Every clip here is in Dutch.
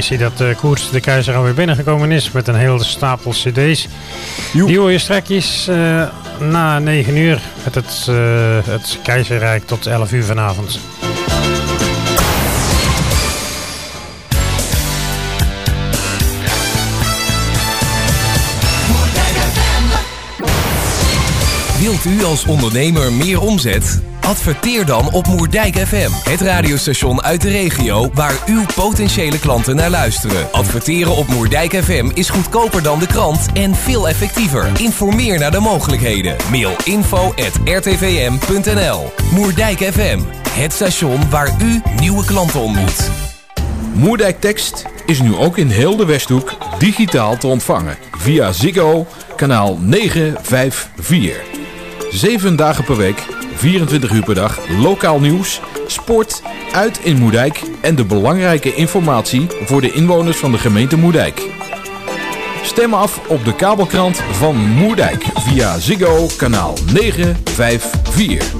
ik zie dat uh, Koers de Keizer alweer binnengekomen is met een hele stapel cd's. Joep. Die hoor je strakjes uh, na 9 uur met het, uh, het Keizerrijk tot 11 uur vanavond. Wilt u als ondernemer meer omzet? Adverteer dan op Moerdijk FM, het radiostation uit de regio waar uw potentiële klanten naar luisteren. Adverteren op Moerdijk FM is goedkoper dan de krant en veel effectiever. Informeer naar de mogelijkheden. Mail info at rtvm.nl Moerdijk FM, het station waar u nieuwe klanten ontmoet. Moerdijk Tekst is nu ook in heel de Westhoek digitaal te ontvangen via Ziggo kanaal 954. Zeven dagen per week, 24 uur per dag, lokaal nieuws, sport, uit in Moerdijk en de belangrijke informatie voor de inwoners van de gemeente Moerdijk. Stem af op de kabelkrant van Moerdijk via Ziggo kanaal 954.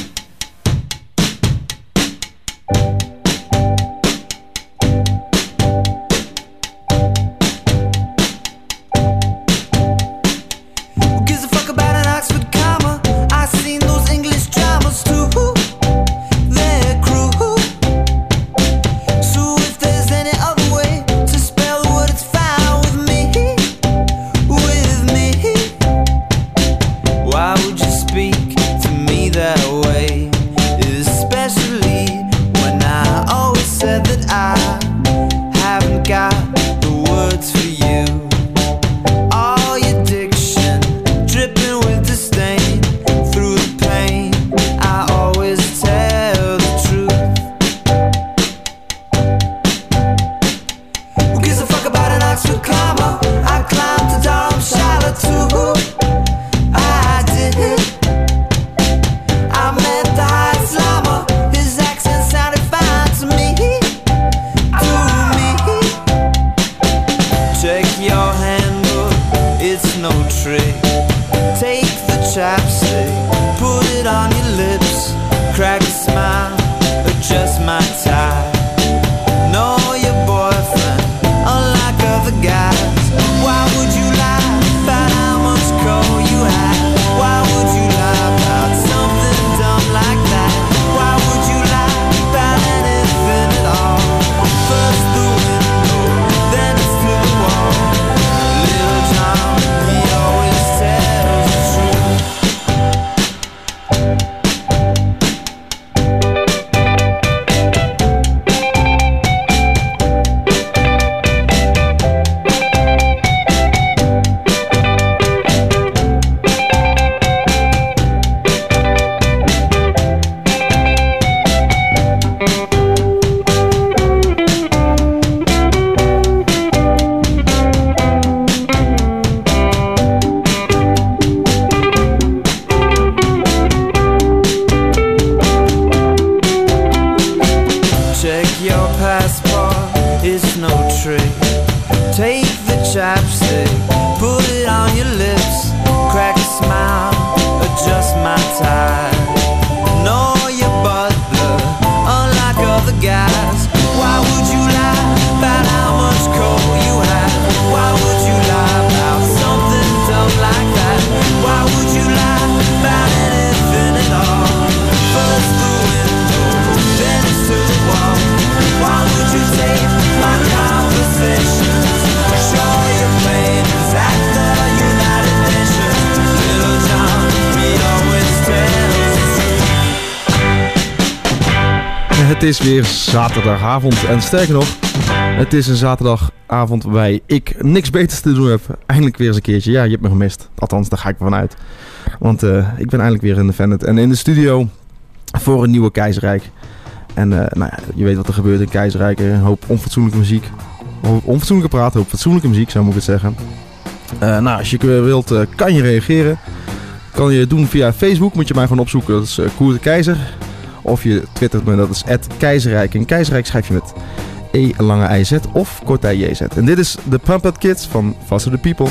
Het is weer zaterdagavond. En sterker nog, het is een zaterdagavond waarbij ik niks beters te doen heb. Eindelijk weer eens een keertje. Ja, je hebt me gemist. Althans, daar ga ik vanuit. Want uh, ik ben eindelijk weer in de Venet en in de studio voor een nieuwe Keizerrijk. En uh, nou ja, je weet wat er gebeurt in Keizerrijk. Een hoop onfatsoenlijke muziek. Onfatsoenlijke praten, hoop fatsoenlijke muziek, zou moet ik het zeggen. Uh, nou, als je wilt, kan je reageren. Kan je doen via Facebook. Moet je mij gewoon opzoeken. Dat is Koer de Keizer. Of je twittert me, dat is keizerrijk. En keizerrijk schrijf je met E lange IZ of korte JZ. En dit is de Pump It Kids van Faster the People.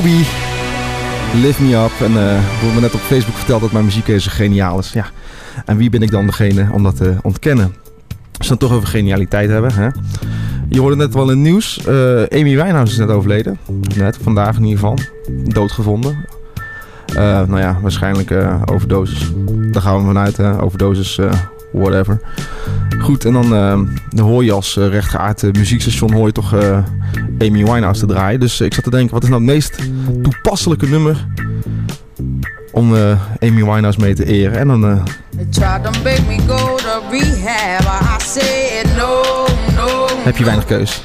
Moby, Lift Me Up. En eh er wordt me net op Facebook verteld dat mijn muziekkeuze geniaal is. Ja. En wie ben ik dan degene om dat te ontkennen? Als we toch over genialiteit hebben. Hè? Je hoorde net wel in het nieuws. eh, Amy Winehouse is net overleden. Net, vandaag in ieder geval. Doodgevonden. Eh, nou ja, waarschijnlijk eh, overdosis. Daar gaan we vanuit. Hè? Overdosis, eh, whatever. Goed, en dan, eh, dan hoor je als uh, rechtgeaard eh, muziekstation hoor je toch eh, Amy Winehouse te draaien. Dus eh, ik zat te denken, wat is nou het meest toepasselijke nummer om eh, Amy Winehouse mee te eren? En dan eh, heb je weinig keus.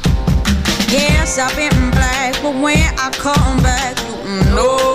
Yes, I've been black, but when I come back, no,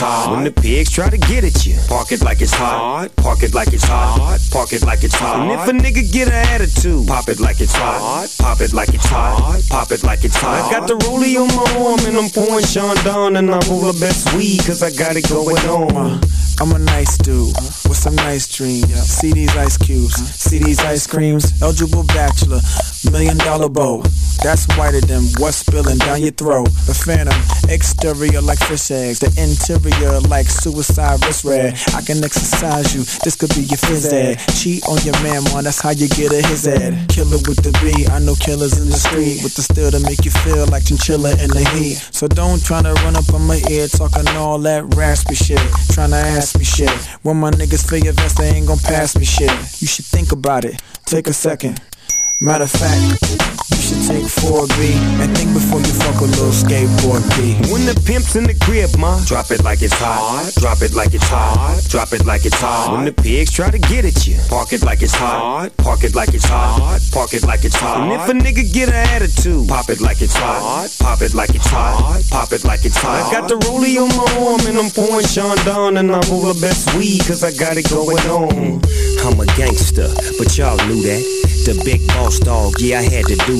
hot. When the pigs try to get at you, park it like it's hot. Park it like it's hot. Park it like it's hot. And if a nigga get an attitude, pop it like it's hot. Pop it like it's hot. Pop it like it's hot. I got the rollie on my arm and I'm pouring Sean Don and I'm all the best weed cause I got it going on. I'm a nice dude with some nice dreams. See these ice cubes, see these ice creams. Eligible bachelor, million dollar bow. That's whiter than what's spilling down your throat. The phantom, exterior like fish eggs, the interior like suicide wrist red. I can exercise you, this could be your phys ed. Cheat on your man, man, that's how you get a his ed. Killer with the B, I know killers in the street with the steel to make you feel like chinchilla in the heat. So don't try to run up on my ear talking all that raspy shit, trying to ask me shit. When my niggas feel your vest, they ain't gon' pass me shit. You should think about it, take a second. Matter of fact, you should take 4B and think before you fuck a little skateboard P. When the pimp's in the crib, ma, drop it like it's hot. Drop it like it's hot. Drop it like it's hot. When the pigs try to get at you, park it like it's hot. Park it like it's hot. Park it like it's hot. And if a nigga get an attitude, pop it like it's hot. Pop it like it's hot. Pop it like it's hot. I got the rollie on my arm and I'm pouring Sean Don and I'm roll the best weed cause I got it going on. I'm a gangster, but y'all knew that. The big boss dog, yeah, I had to do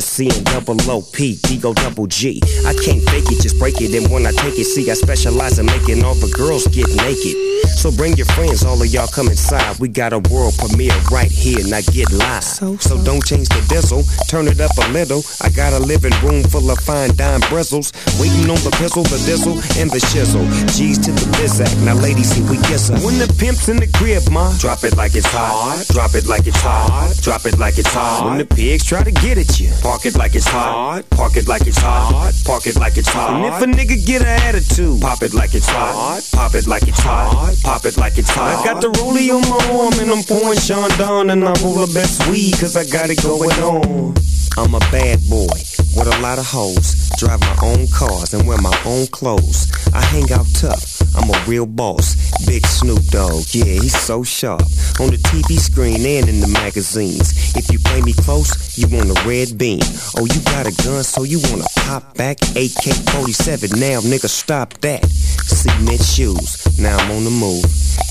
SC and double O P, D go double G. I can't fake it, just break it. And when I take it, see, I specialize in making all the girls get naked. So bring your friends, all of y'all come inside. We got a world premiere right here, now get live. So, so don't change the diesel, turn it up a little. I got a living room full of fine dime bristles. Waiting on the pistol, the diesel, and the shizzle. G's to the bizac, now ladies, here we kiss her. When the pimp's in the crib, ma, drop it like it's hot. Drop it like it's hot. Drop it like it's hot. When the pigs try to get at you, park it like it's hot. Park it like it's hot. Park it like it's hot. And if a nigga get an attitude, pop it like it's hot. Pop it like it's hot. Pop it like it's hot. I got the rollie on my arm and I'm pouring Sean Don and I roll the best weed cause I got it going on. I'm a bad boy with a lot of hoes. Drive my own cars and wear my own clothes. I hang out tough. I'm a real boss. Big Snoop Dogg, yeah, he's so sharp. On the TV screen and in the magazines. If you play me close, you want a red beam. Oh, you got a gun, so you wanna pop back? AK 47, now nigga, stop that. Cement shoes, now I'm on the move.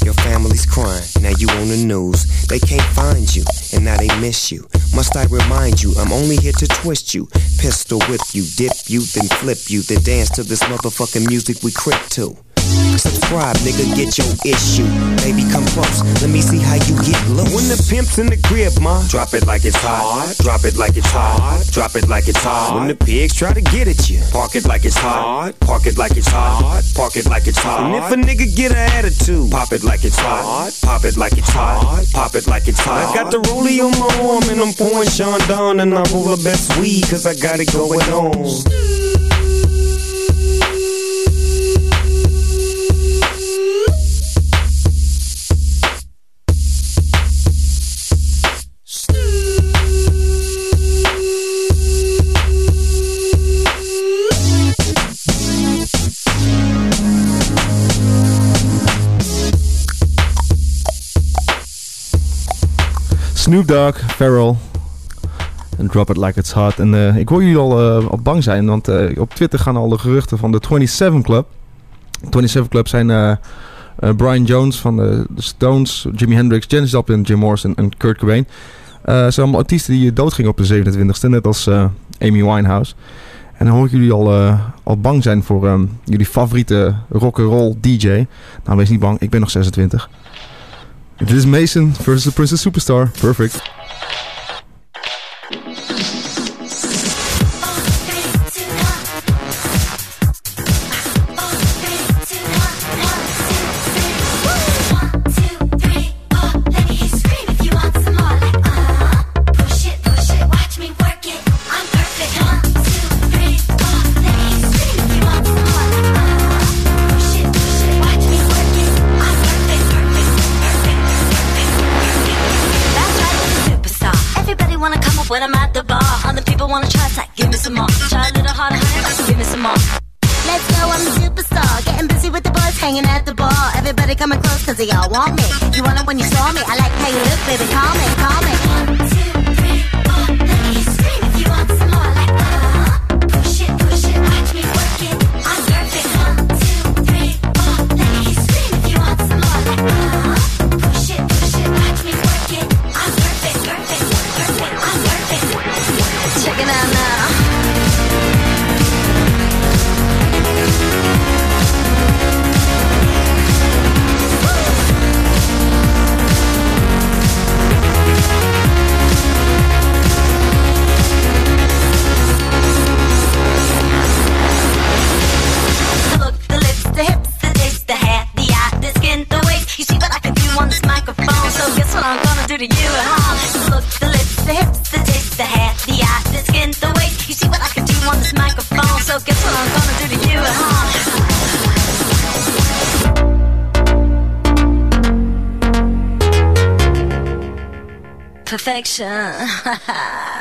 Your family's crying, now you on the news. They can't find you, and now they miss you. Must I remind you, I'm only here to twist you. Pistol whip you, dip you, then flip you, then dance to this motherfucking music we crip to. Subscribe, nigga, get your issue. Baby, come close, let me see how you get loose. When the pimp's in the crib, ma, drop it like it's hot. Drop it like it's hot. Drop it like it's hot. When the pigs try to get at you, park it like it's hot. Park it like it's hot. Park it like it's hot. And if a nigga get an attitude, pop it like it's hot. Pop it like it's hot. Pop it like it's hot. I got the rollie on my arm and I'm pouring Sean Don and I roll the best weed cause I got it going on. Snoop Dogg, Pharrell. En Drop It Like It's Hot. En eh, ik hoor jullie al, al bang zijn, want eh, op Twitter gaan al de geruchten van de 27 Club. 27 Club zijn Brian Jones van de, Stones, Jimi Hendrix, Janis Joplin, Jim Morrison en Kurt Cobain. Zijn allemaal artiesten die doodgingen op de 27e, net als Amy Winehouse. En dan hoor ik jullie al, al bang zijn voor ehm, jullie favoriete rock'n'roll DJ. Nou, wees niet bang, ik ben nog 26. Dit is Mason versus the Princess Superstar. Perfect. Coming close, cause they all want me. You want it when you saw me. I like how you look, baby. Call me, call me. Push it, connection.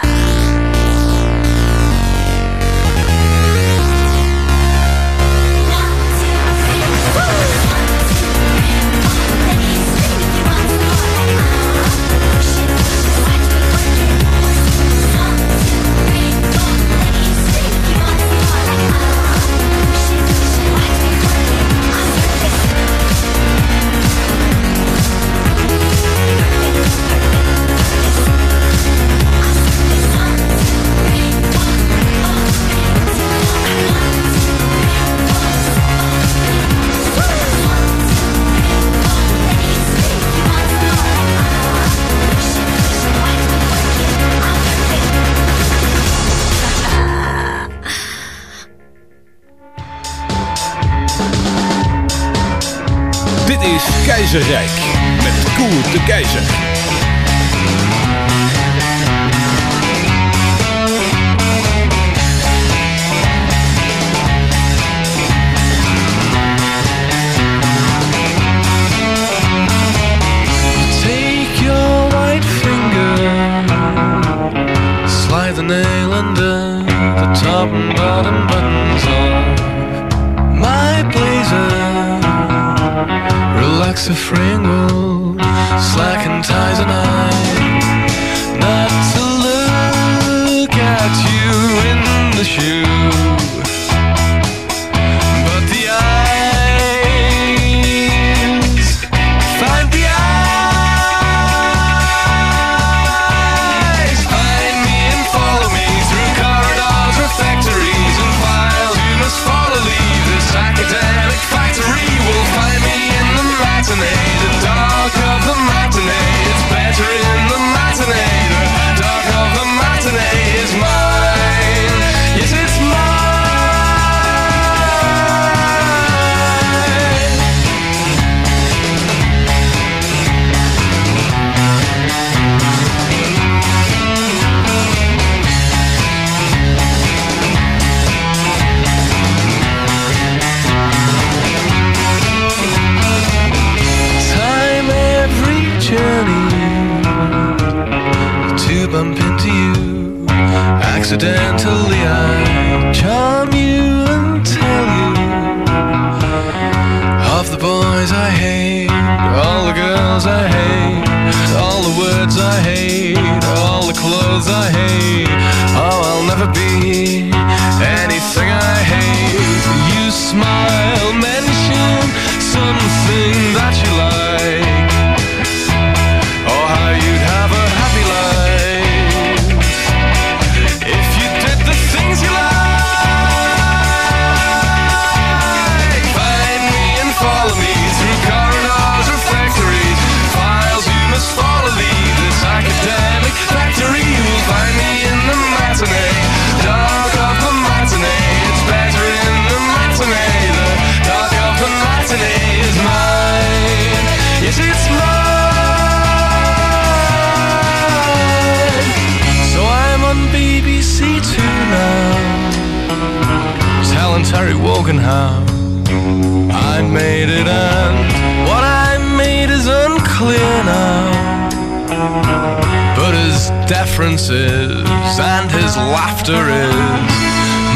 his laughter is.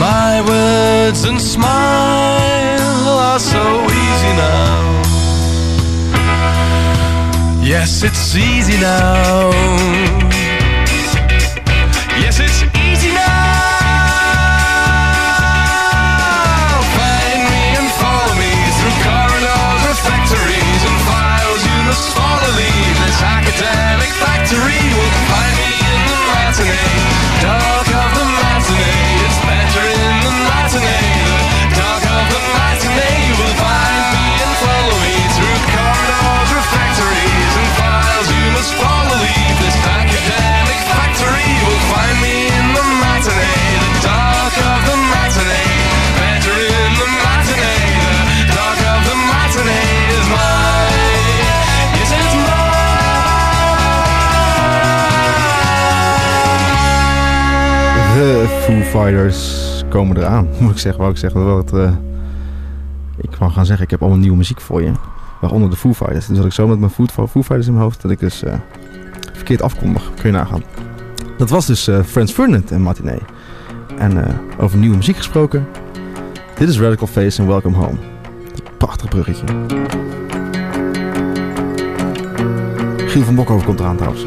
My words and smile are so easy now. Yes, it's easy now. Foo Fighters komen eraan, moet ik zeggen. Wou ik zeggen, dat eh, ik wou gaan zeggen, ik heb allemaal nieuwe muziek voor je. Waaronder de Foo Fighters. Dus dat ik zo met mijn Foo Fighters in mijn hoofd, dat ik dus eh, verkeerd afkondig. Kun je nagaan. Dat was dus uh, Frans Ferdinand en Matinee. En over nieuwe muziek gesproken. Dit is Radical Face en Welcome Home. Prachtig bruggetje. Giel van Bokhoven komt eraan trouwens.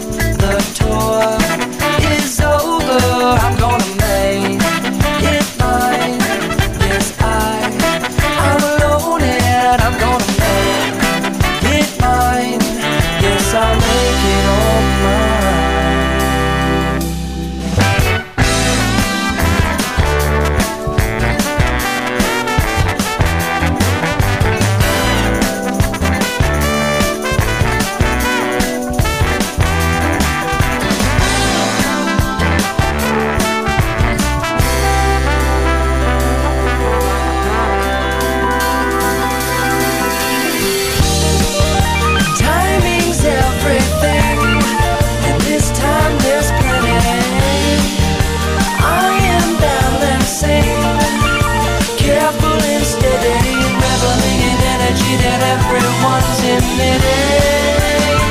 emitting.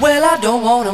Well, I don't wanna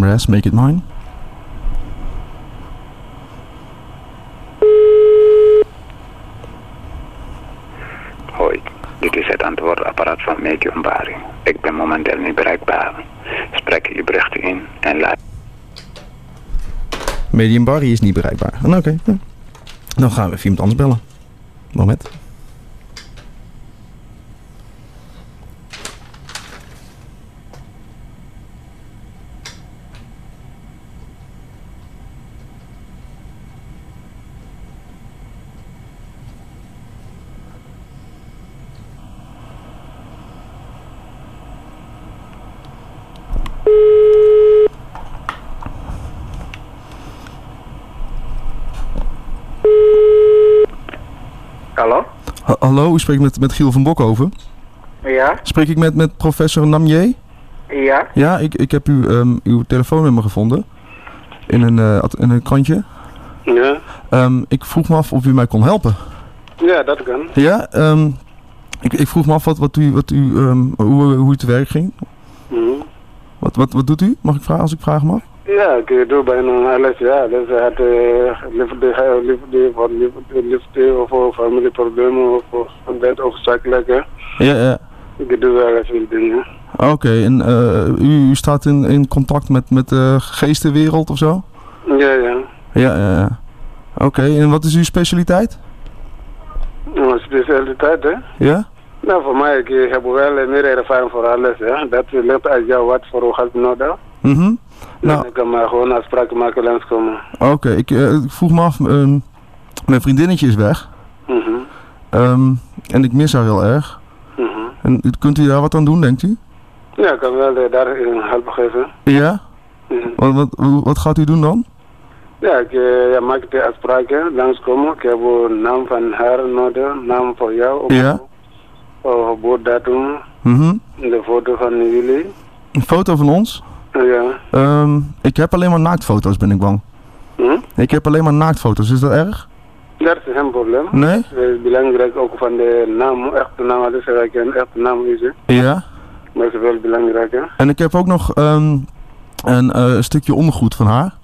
Make It Mine. Hoi, dit is het antwoordapparaat van Medium Bari. Ik ben momenteel niet bereikbaar. Spreek je berichten in en laat... Medium Barry is niet bereikbaar. Oké, ja. dan gaan we even iemand anders bellen. Moment. Hallo? Ha- hallo, u spreekt met, met Giel van Bokhoven. Ja? Spreek ik met, met professor Namier? Ja? Ja, ik, ik heb u, ehm, uw telefoonnummer gevonden. In een, eh, in een krantje. Ja? Ehm, ik vroeg me af of u mij kon helpen. Ja, dat kan. Ja, ehm, ik, ik vroeg me af wat, wat u, wat u, hoe, hoe u te werk ging. Mhm. Wat, wat, wat doet u? Mag ik vragen als ik vragen mag? Ja, ik doe bijna alles, ja. Dus het uh, liefde, liefde, voor liefde, liefde of voor familieproblemen of voor bed of zakelijke. Ja, ja. Ik doe wel veel dingen. Oké, en eh, u, u staat in, in contact met, met de geestenwereld of zo? Ja, ja. Ja, ja, ja. Oké, en wat is uw specialiteit? Een specialiteit, hè? Ja? Nou, voor mij, ik heb wel meer ervaring voor alles, hè. Dat ligt uit jou wat voor gaat nodig. Mhm. Nou. Ik kan maar gewoon afspraken maken langskomen. Oké, ik, ik vroeg me af, ehm, mijn vriendinnetje is weg. Ehm, en ik mis haar heel erg. Mhm. En kunt u daar wat aan doen, denkt u? Ja, ik kan wel eh, daar eh, hulp geven. Ja? Mhm. Wat, wat, gaat u doen dan? Ja, ik eh, ja, maak de afspraken, langskomen. Ik heb een naam van haar nodig, naam voor jou. ook. Ja. Geboortedatum, Mhm. de foto van jullie. Een foto van ons? Ja. Ehm, ik heb alleen maar naaktfoto's, ben ik bang. Hm? Ik heb alleen maar naaktfoto's, is dat erg? Dat is geen probleem. Nee? Het is belangrijk ook van de naam, echte naam, dat is eigenlijk een echte naam is. hè. Ja. Het is wel belangrijk, hè. En ik heb ook nog ehm, een eh, stukje ondergoed van haar.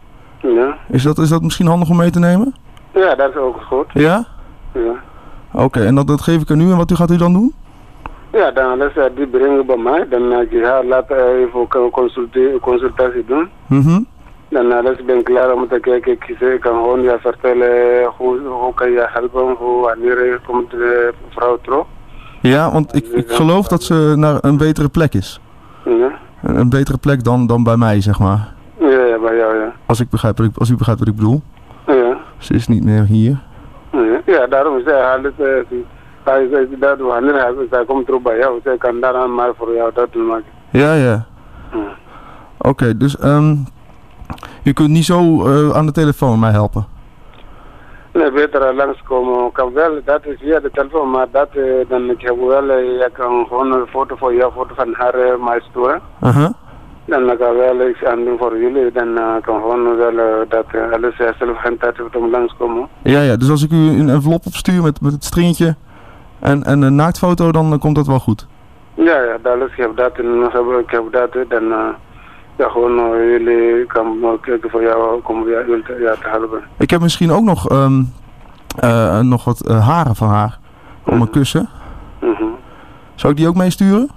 Ja. Is dat, is dat misschien handig om mee te nemen? Ja, dat is ook goed. Ja? Ja. Oké, en dat, dat geef ik aan u. En wat u gaat u dan doen? Ja, dan is het die brengen bij mij. Dan ga ik haar laten even een consulte- consultatie doen. Mhm. Dan alles ben ik klaar om te kijken. Ik, ik kan gewoon je vertellen hoe, hoe kan je helpen, hoe wanneer komt de vrouw terug. Ja, want ik, ik geloof dat ze naar een betere plek is. Ja, Een, betere plek dan, dan bij mij, zeg maar. ja, ja bij jou, ja. Als, ik begrijp wat ik, als u begrijpt wat ik bedoel. Ja, Ze is niet meer hier. ja. ja daarom is hij alles. Dat kan maar voor jou dat doen maken. Ja, ja. Oké, dus ehm u kunt niet zo eh, aan de telefoon mij helpen. Nee, beter langskomen. Kan wel, dat is via de telefoon, maar dat, eh, dan ik heb wel, eh, je kan gewoon een foto voor jou, foto van haar eh, mij sturen. Uh-huh. Dan kan wel iets aan doen voor jullie, dan kan gewoon wel dat alles zelf tijd heeft om langskomen. Ja, ja, dus als ik u een envelop opstuur met, met het stringetje en, en een naaktfoto, dan komt dat wel goed. Ja, ja, is, ik heb dat en ik heb dat, dan eh, ja, gewoon eh, jullie kan kijken voor jou, kom ja, ja, te helpen. Ik heb misschien ook nog, ehm, eh, nog wat haren van haar om een kussen. Mhm. Zou ik die ook meesturen?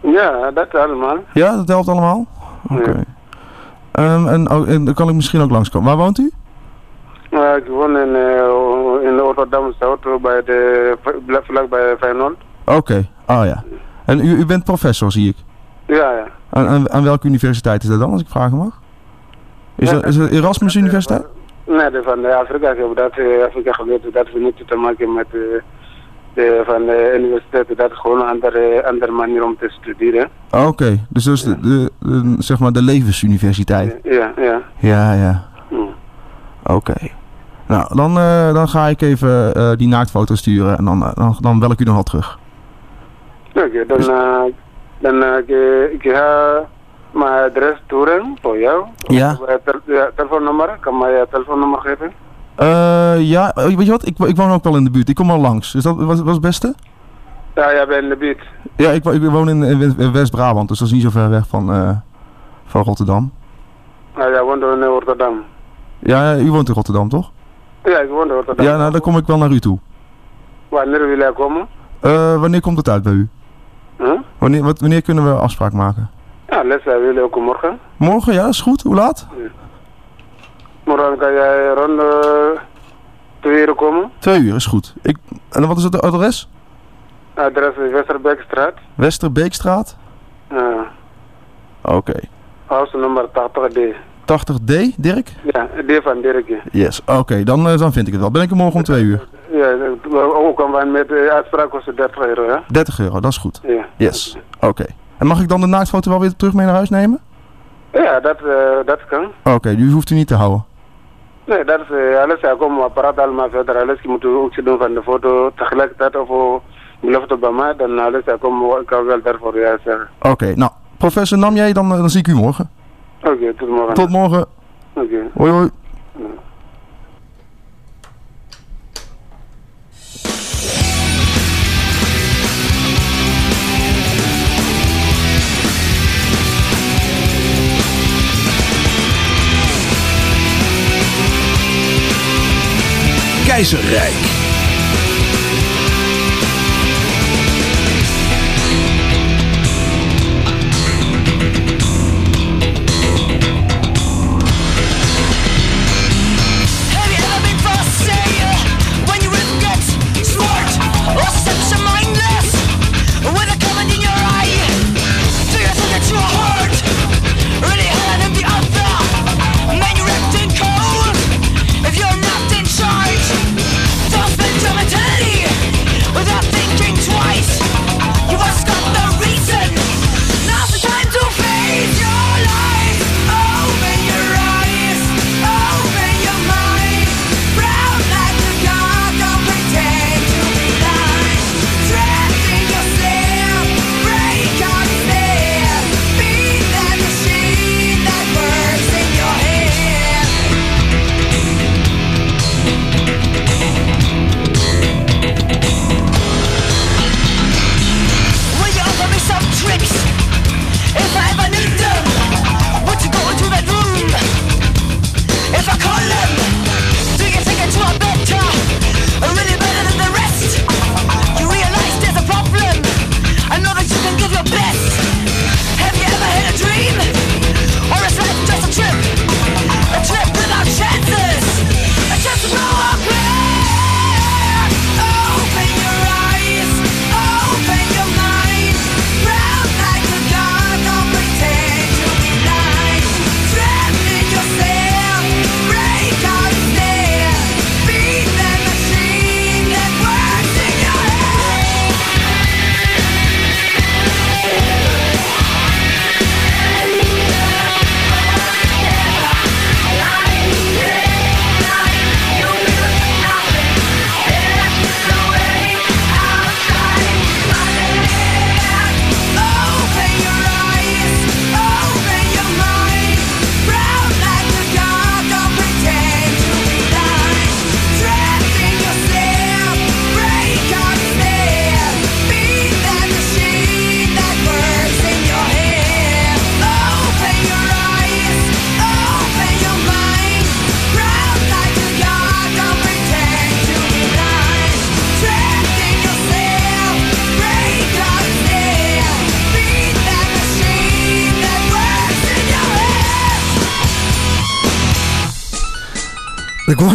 Ja, dat allemaal. Ja, dat helpt allemaal? Oké. Ehm, en, oh, en dan kan ik misschien ook langskomen. Waar woont u? Ik woon in, eh, in Rotterdam Zuid, bij de, vlak bij Feyenoord. Oké, ah ja. En u, u bent professor, zie ik. Ja, ja. Aan, aan, aan welke universiteit is dat dan, als ik vragen mag? Is, Ja, dat, is het Erasmus Universiteit? Nee, de, van de Afrika, ik heb dat eh, Afrika geleerd, dat heeft niet te maken met eh, de, van de universiteit, dat is gewoon een andere, andere manier om te studeren. Oké, dus dat is de, de, de- zeg maar de levensuniversiteit. Ja, ja. Ja, ja. Hmm. Oké. Nou, dan, eh, dan ga ik even eh, die naaktfoto sturen en dan, eh, dan, dan bel ik u nog wel terug. Oké, dan, eh, dan ik, ik ga mijn adres sturen voor jou. Ja. Tel- ja, telefoonnummer, kan mij je telefoonnummer geven? Ja, weet je wat? Ik, ik woon ook wel in de buurt. Ik kom al langs. Is dat was, was het beste? Ja, jij bent in de buurt. Ja, ik, ik woon in, in West- in West-Brabant, dus dat is niet zo ver weg van, van Rotterdam. Ja, jij woont in Rotterdam. Ja, u woont in Rotterdam, toch? Ja, ik woon in Rotterdam. Ja, nou, dan kom ik wel naar u toe. Wanneer wil jij komen? Eh, wanneer komt het uit bij u? Huh? Wanneer, wat, wanneer kunnen we afspraak maken? Ja, les wij willen ook morgen. Morgen, ja, is goed. Hoe laat? Morgen kan jij rond eh, twee uur komen. Twee uur, is goed. Ik, en wat is het adres? Adres is Westerbeekstraat. Westerbeekstraat? Ja, Oké. huis nummer 80D. 80D, Dirk? Ja, D van Dirkje. Yes, oké, dan, eh, dan vind ik het wel. Ben ik er morgen om twee uur? Ja, eh, ook wij met de uitspraak kosten 30 euro, ja? 30 euro, dat is goed. Ja. Yes, oké. En mag ik dan de naaktfoto wel weer terug mee naar huis nemen? Ja, dat, eh, dat kan. Oké, die hoeft u niet te houden. Nee, dat is eh, alles. Ja, kom, praten allemaal verder. Alles, je moet ook doen van de foto. Tegelijkertijd of belofte bij mij, dan alles. Ja, kom, ik kan wel daarvoor ja zeggen. Oké, nou, professor Nam jij, dan, eh, dan zie ik u morgen. Oké, tot morgen. Tot morgen. Oké. Hoi hoi. Keizerrijk.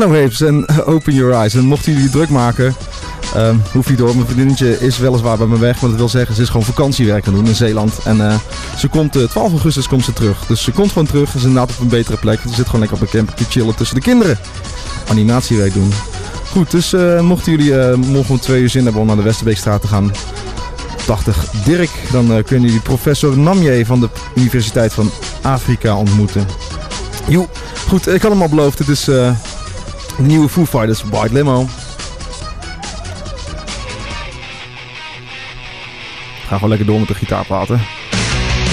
En eh, Open Your Eyes. En mochten jullie druk maken, ehm, hoef je door. Mijn vriendinnetje is weliswaar bij me weg, maar dat wil zeggen, ze is gewoon vakantiewerk aan doen in Zeeland. En eh, ze komt, eh, 12 augustus komt ze terug. Dus ze komt gewoon terug. Ze is inderdaad op een betere plek. Ze zit gewoon lekker op een camper te chillen tussen de kinderen. Animatiewerk doen. Goed, dus eh, mochten jullie eh, morgen om twee uur zin hebben om naar de Westerbeekstraat te gaan, 80 Dirk, dan eh, kunnen jullie professor Namje van de Universiteit van Afrika ontmoeten. Jo, goed, ik had hem al beloofd. Het is eh, nieuwe Foo Fighters White Limo. Ga gewoon lekker door met de gitaar praten.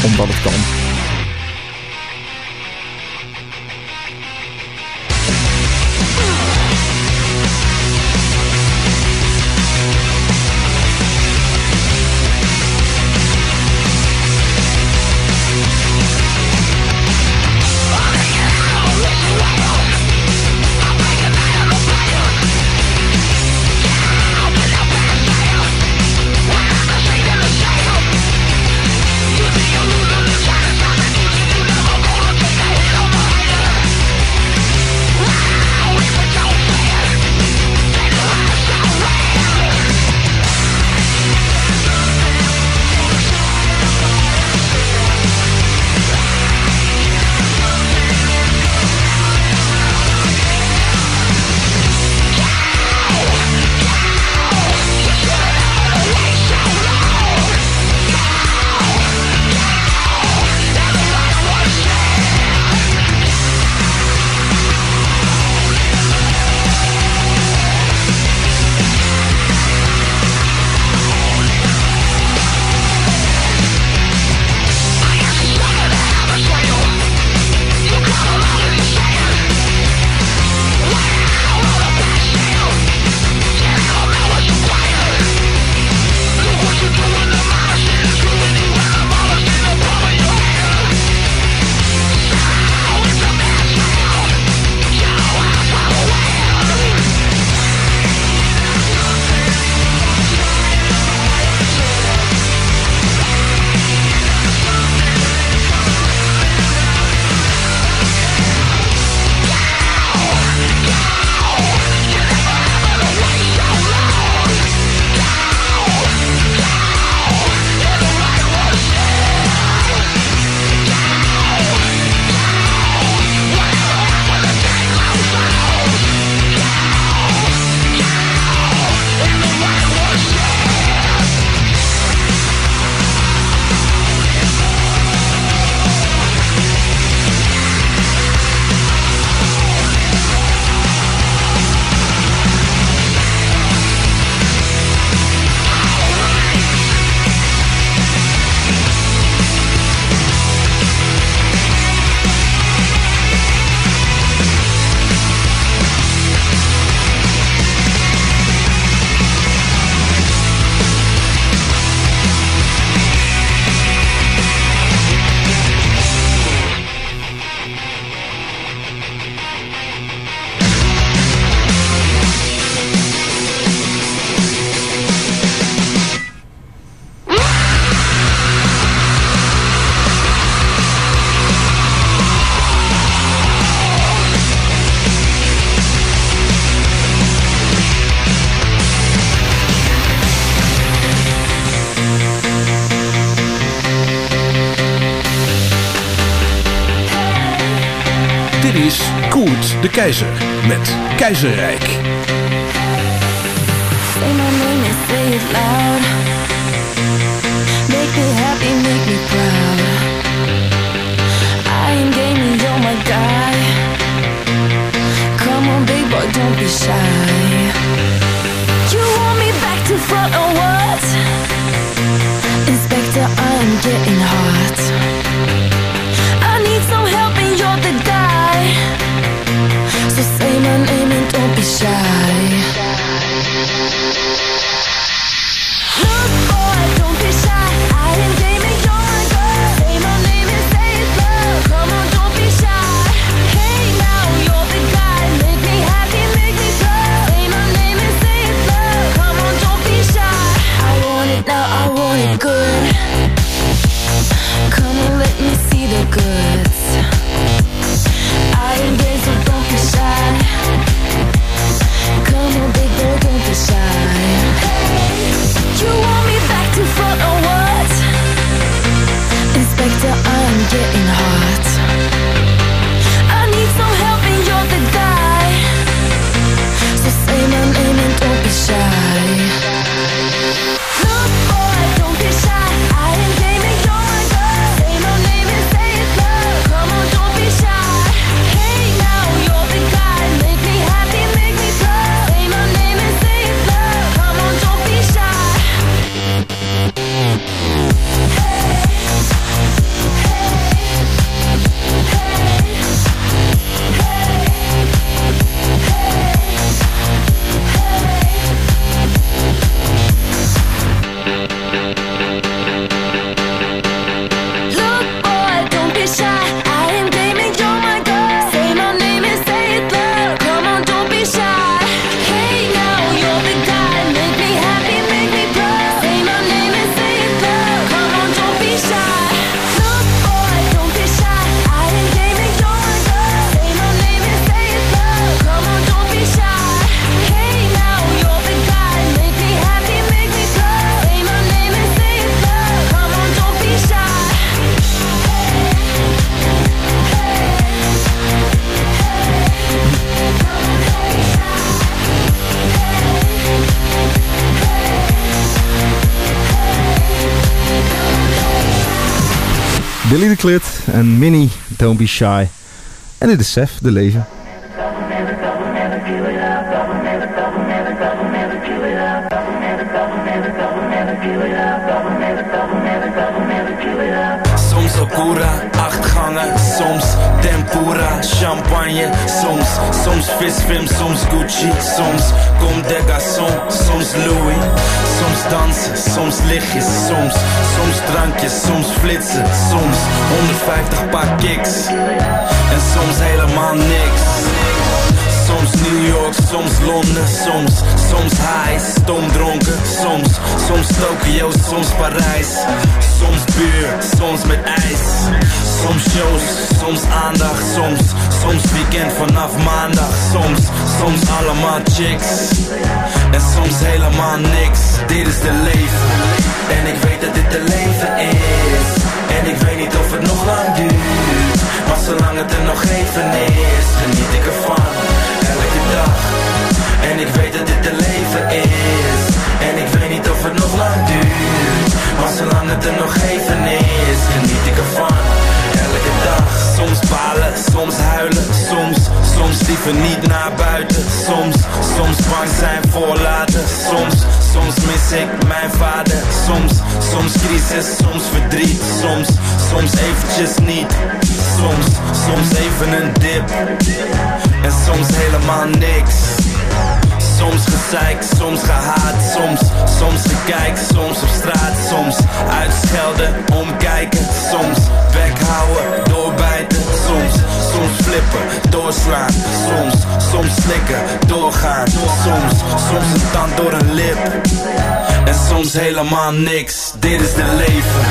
Omdat het kan. Keizer met Keizerrijk. De Klit en Minnie, Don't Be Shy. En dit is Sef, de leven. Soms soms tempura, champagne, soms, soms visfilm, soms Gucci, soms Comme des Garçons, soms Louis, soms dansen, soms lichtjes, soms, soms drankjes, soms flitsen, soms 150 paar kicks en soms helemaal niks. New York, soms Londen, soms, soms high, stomdronken, soms, soms Tokio, soms Parijs, soms buur, soms met ijs, soms shows, soms aandacht, soms, soms weekend vanaf maandag, soms, soms allemaal chicks, en soms helemaal niks, dit is de leven, en ik weet dat dit de leven is, en ik weet niet of het nog lang duurt, maar zolang het er nog even is, geniet ik ervan En ik weet dat dit te leven is. En ik weet niet of het nog lang duurt. Maar zolang het er nog even is, geniet ik ervan. Soms balen, soms huilen, soms, soms liever niet naar buiten. Soms, soms bang zijn voor later. Soms, soms mis ik mijn vader. Soms, soms crisis, soms verdriet. Soms, soms eventjes niet. Soms, soms even een dip. En soms helemaal niks. Soms gezeik, soms gehaat, soms, soms gekijk, soms op straat, soms uitschelden, omkijken, soms weghouden, doorbijten, soms, soms flippen, doorslaan, soms, soms slikken, doorgaan, soms, soms een tand door een lip, en soms helemaal niks, dit is de leven,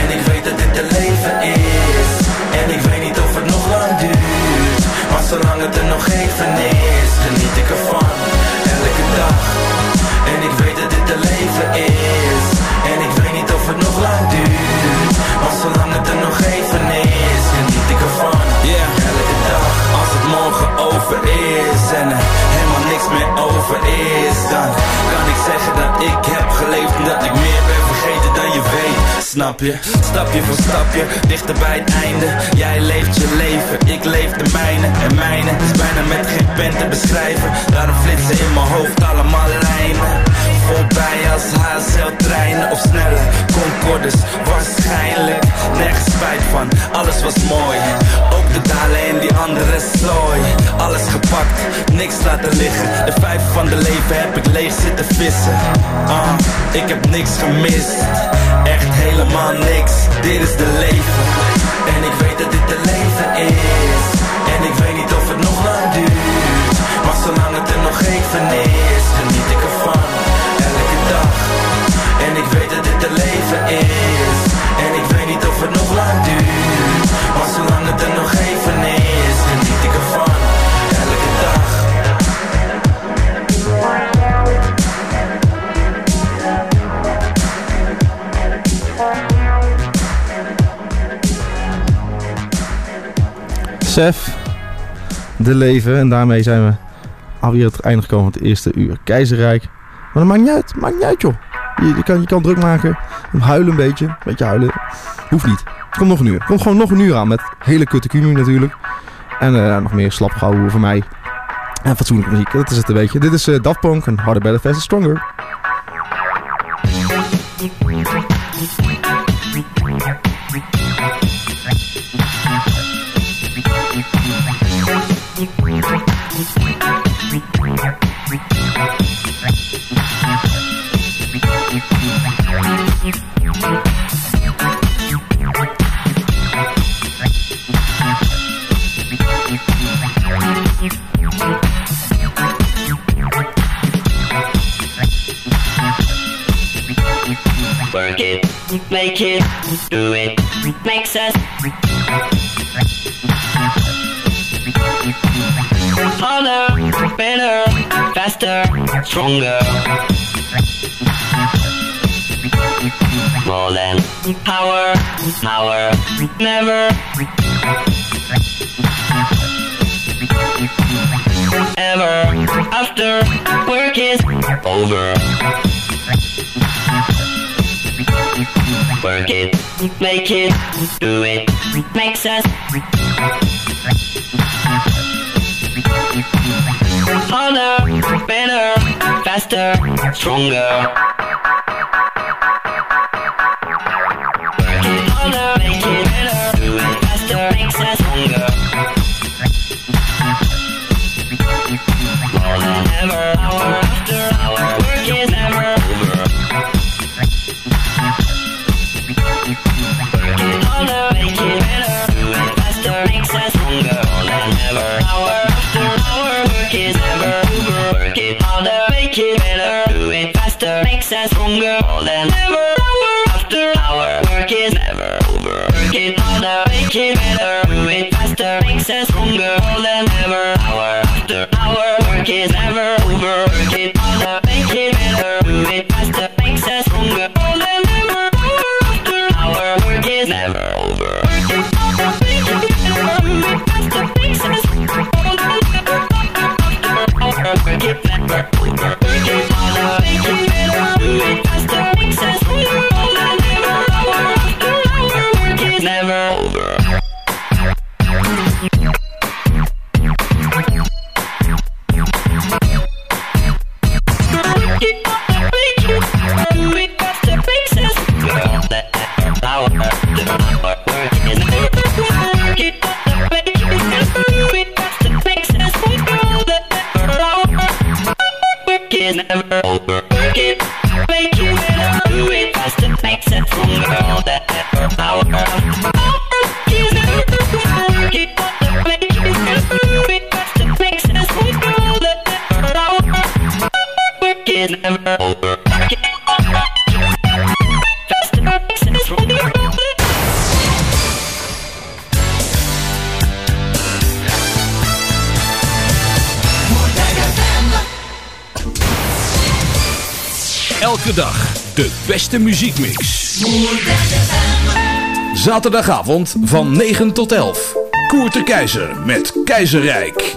en ik weet dat dit de leven is, en ik weet niet of het nog lang duurt, maar zolang het er nog even is, geniet ik ervan, dag. En ik weet dat dit de leven is, en ik weet niet of het nog lang duurt, maar zolang het er nog even is, geniet ik ervan, yeah. elke dag. Als het morgen over is, en er helemaal niks meer over is, dan kan ik zeggen dat ik heb geleefd, en dat ik meer ben vergeten dan je weet. Snap je? Stapje voor stapje, dichter bij het einde. Jij leeft je leven, ik leef de mijne. En mijne is bijna met geen pen te beschrijven. Daarom flitsen in mijn hoofd allemaal lijnen. Voorbij als HSL-treinen of snelle Concordes. Waarschijnlijk nergens spijt van, alles was mooi. Ook de dalen en die andere zooi. Alles gepakt, niks laten liggen. De vijf van de leven heb ik leeg zitten vissen. Ah, ik heb niks gemist. Echt helemaal niks, dit is de leven. En ik weet dat dit de leven is. De leven. En daarmee zijn we alweer het einde gekomen van het eerste uur Keizerrijk. Maar dat maakt niet uit, niet joh. Je, kan, je kan druk maken, huilen een beetje, een beetje huilen. Hoeft niet. Komt nog een uur. Komt gewoon nog een uur aan met hele kutte cumu natuurlijk. En eh, nog meer slapgauw voor mij. En fatsoenlijke muziek, dat is het een beetje. Dit is eh, Daft Punk en Harder, Better, Faster, Stronger. Do it, makes us harder, better, faster, stronger. More than power, power, never. Ever after work is over. Work it, make it, do it, makes us harder, better, faster, stronger. Work it harder, make it better, do it faster, makes us stronger. More than ever, makes us stronger. Than ever, after hour, work is never over. Work it harder, make it better, it faster, makes us stronger. Than ever, hour after hour, work is never over. Work it harder, it, make it better, do it faster, makes it stronger. All that ever power. Work it, never over. Work it, make it better, do it faster, makes it stronger. All that ever power. Work it, never over. Elke dag de beste muziekmix. Zaterdagavond van 9 tot 11. Koert de Keizer met Keizerrijk.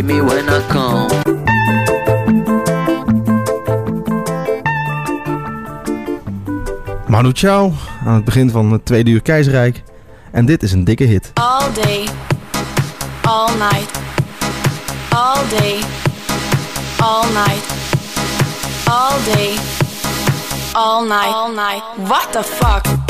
Hear me when I come. Manu Chao aan het begin van het tweede uur Keizerrijk. En dit is een dikke hit. All day, all night, all day, all night, all day, all night, all night. What the fuck?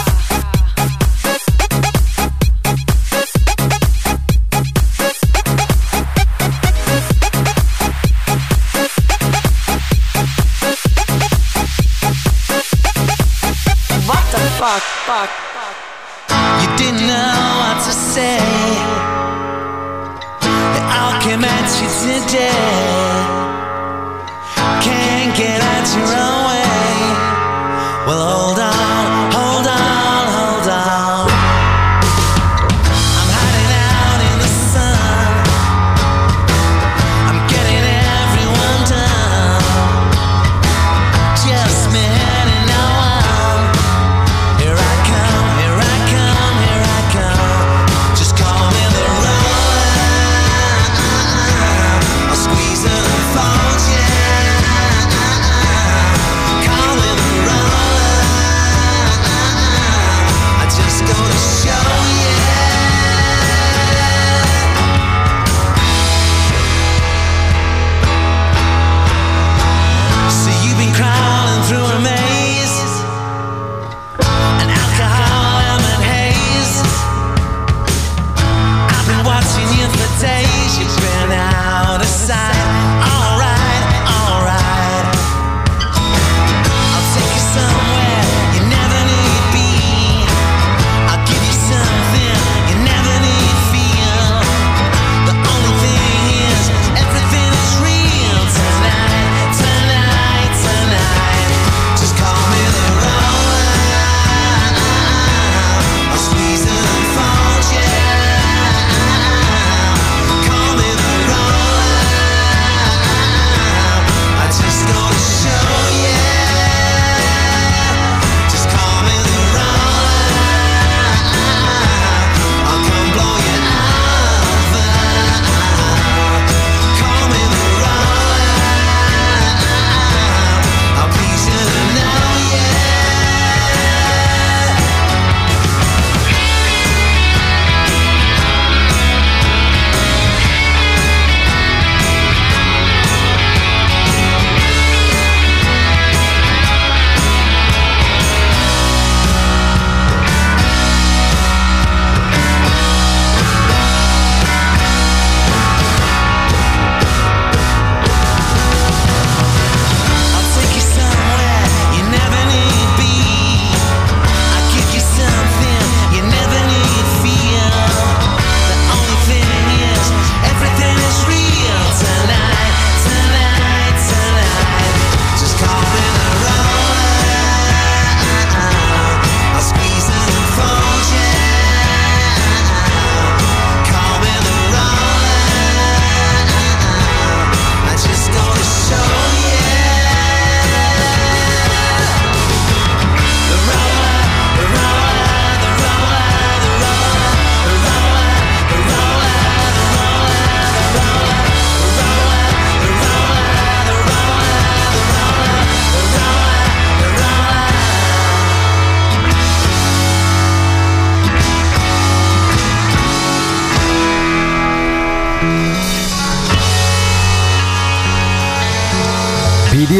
The fuck? Fuck. You didn't know what to say. The arguments you today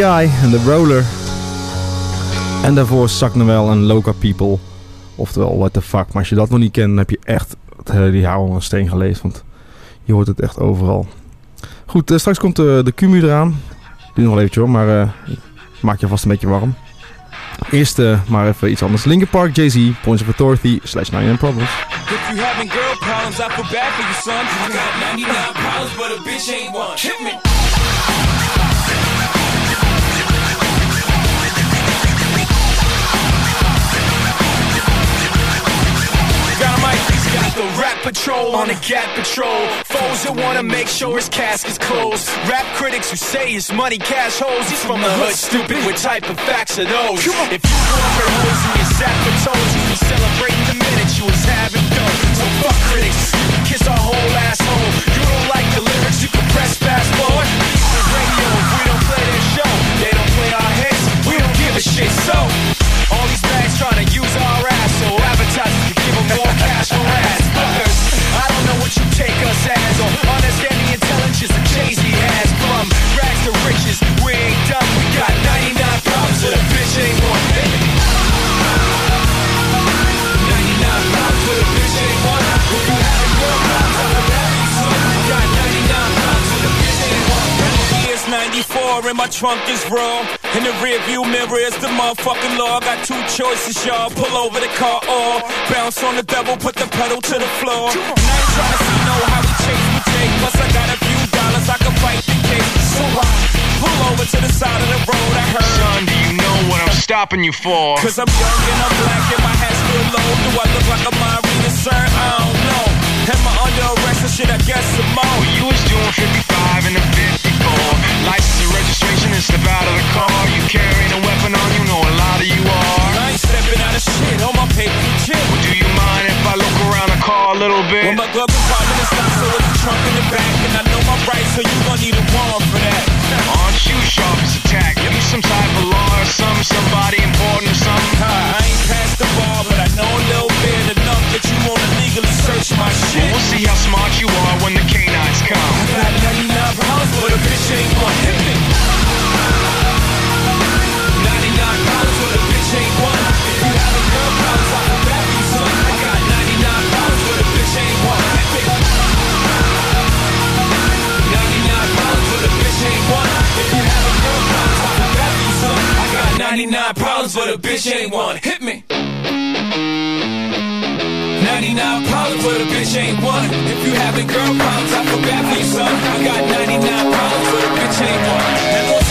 En The Roller. En daarvoor Zak Noel en Loca People. Oftewel, what the fuck. Maar als je dat nog niet kent, dan heb je echt hele jaar onder een steen gelezen. Want je hoort het echt overal. Goed, eh, straks komt de, de Cumu eraan. Duurt nog wel eventjes hoor, maar eh, maak je vast een beetje warm. Eerst eh, maar even iets anders. Linkin Park, Jay-Z, Points of Authority, slash 99 Problems. You having girl problems, son. I got 99 problems, but a bitch ain't one. Me. The rap patrol on the gap patrol. Foes that wanna make sure his casket's closed. Rap critics who say his money cash holes. He's from the hood, stupid. What type of facts are those? If you up her hoes and you sat for toes, you celebrating the minute you was having dough. So fuck critics, kiss our whole asshole. You don't like the lyrics, you can press fast forward. The radio, if we don't play their show, they don't play our hits. We don't give a shit. So trunk is raw. In the rearview mirror is the motherfucking law. Got two choices, y'all. Pull over the car or bounce on the devil, put the pedal to the floor. I ain't trying to see no how we chase we take. Plus, I got a few dollars, I can fight the case. So I pull over to the side of the road. I heard. Son, do you know what I'm stopping you for? Cause I'm young and I'm black and my hat's still low. Do I look like a mind reader, sir? I don't know. Am I under arrest or should I guess some more? Well, you was doing 55 in the 50. License and registration and step out of the car. You carrying a weapon on, you know a lot of you are. I ain't stepping out of shit on my paper chip. Well, do you mind if I look around the car a little bit? Well, my glove compartment is not so it's the trunk in the back. And I know my rights, so you gon' need a warrant for that. Aren't you sharp as a tack? Some type of law or some somebody important or something? Huh, I ain't past the bar, but I know a little bit enough that you wanna legally search my shit. Well, we'll see how smart you are when the canines come. I got 99 problems, but a bitch ain't. Hit me. 99 problems, but a bitch ain't one. If you girl problems, I you. I got 99 problems, but a bitch ain't one. Hit me. 99 problems, but a bitch ain't one. If you girl problems, I you. I got 99 problems, but a bitch ain't one. Hit me. 99 problems, but a bitch ain't one. If you having girl problems, I feel bad for you, son. I got 99 problems, but a bitch ain't one.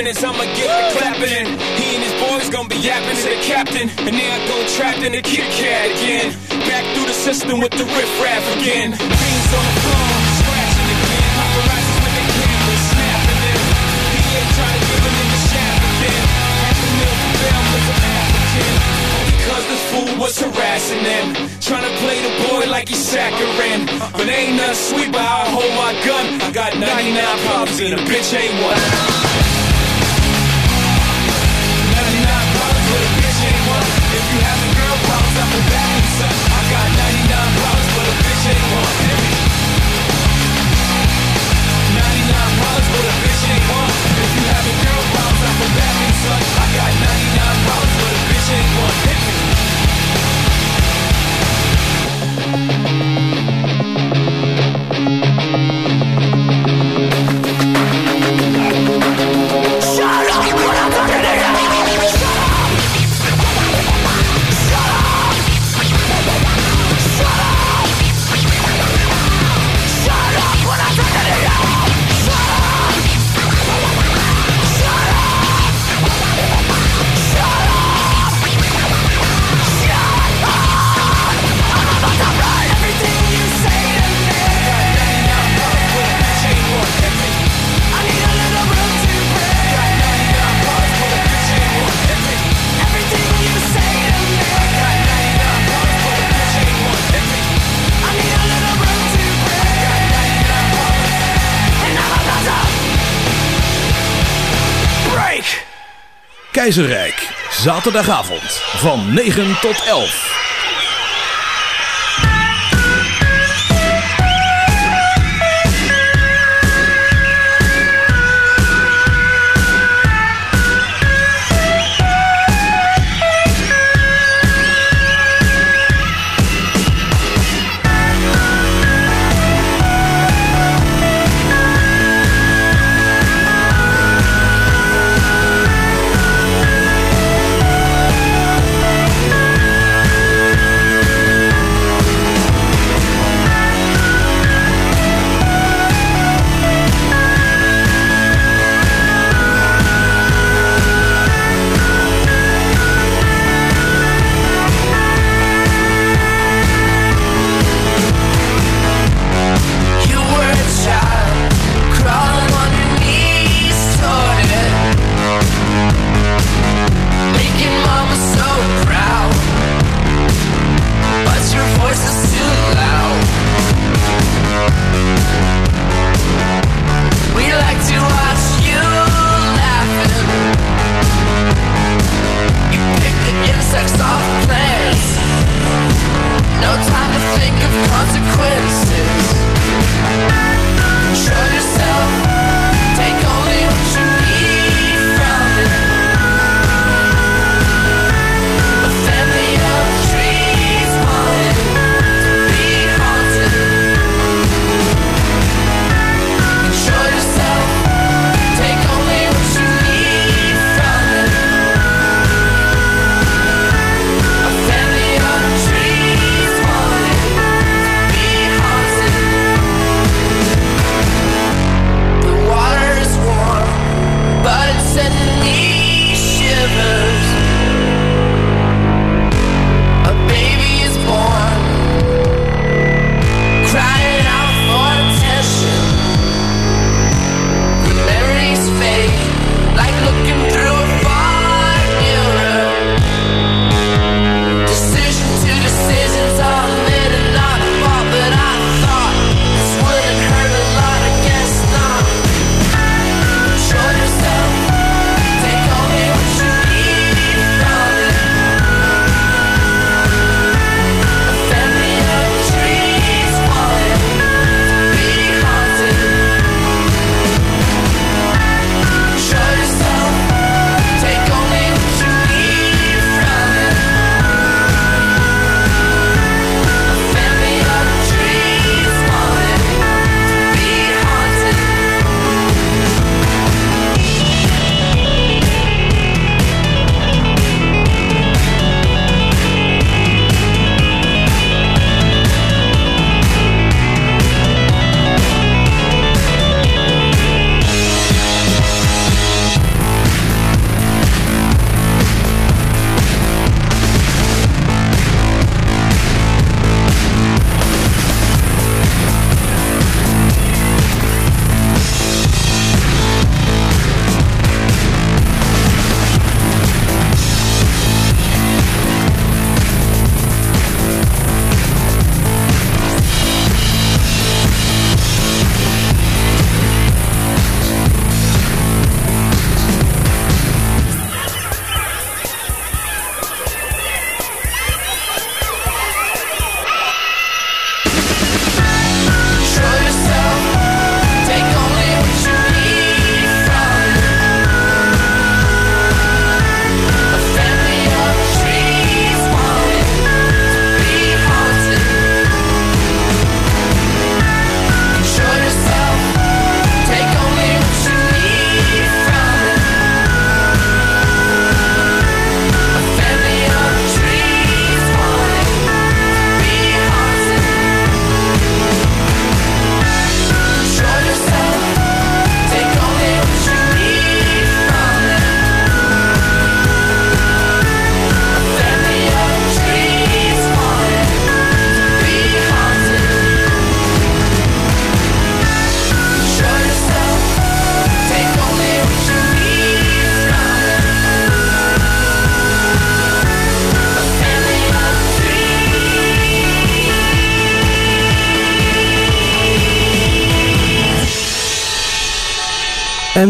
Is I'ma get the clapping in. He and his boys gonna be yapping to the captain, and then I go trapped in the Kit Kat again. Back through the system with the riff raff again. Beans on the floor, scratching again. Paparazzis with their cameras snapping in. He ain't trying to give a nigga shaft again. Half a mil for bail 'cause I'm African. Cause this fool was harassing them. Trying to play the boy like he's saccharine. But ain't nothing sweet, but I'll hold my gun. I got 99 problems and a bitch ain't one. Keizerrijk. Zaterdagavond van 9 tot 11.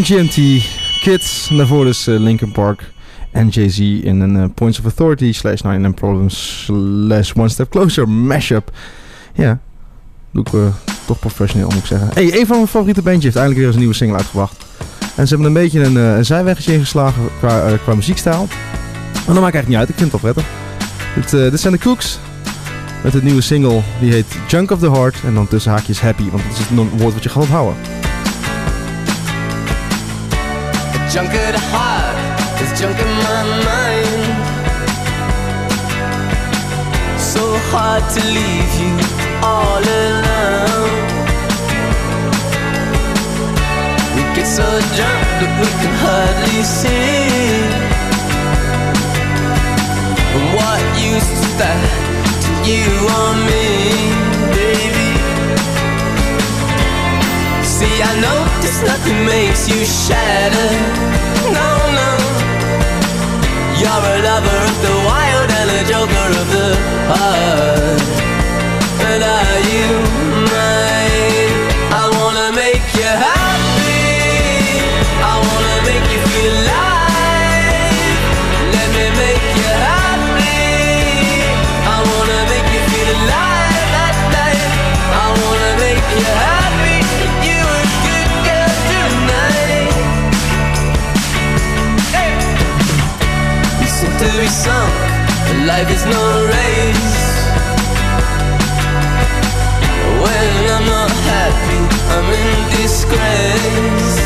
MGMT, Kids, en daarvoor dus eh, Linkin Park. en Jay-Z in een eh, Points of Authority slash 99 Problems slash One Step Closer mashup. Ja, doe ik eh, toch professioneel moet ik zeggen. Hey, een van mijn favoriete bandjes heeft eindelijk weer een nieuwe single uitgebracht. En ze hebben een beetje een, een ingeslagen qua, qua muziekstijl. Maar dat maakt eigenlijk niet uit, ik vind het wel prettig. Dit, dit zijn de Cooks. Met het nieuwe single, die heet Junk of the Heart. En dan tussen haakjes happy, want dat is een woord wat je gaat onthouden. Junk the heart, there's junk in my mind. So hard to leave you all alone. We get so drunk that we can hardly see. And what use is that to you or me, See, I know this nothing makes you shatter. No, no. You're a lover of the wild and a joker of the heart. But are you sunk. and Life is no race. When I'm not happy, I'm in disgrace.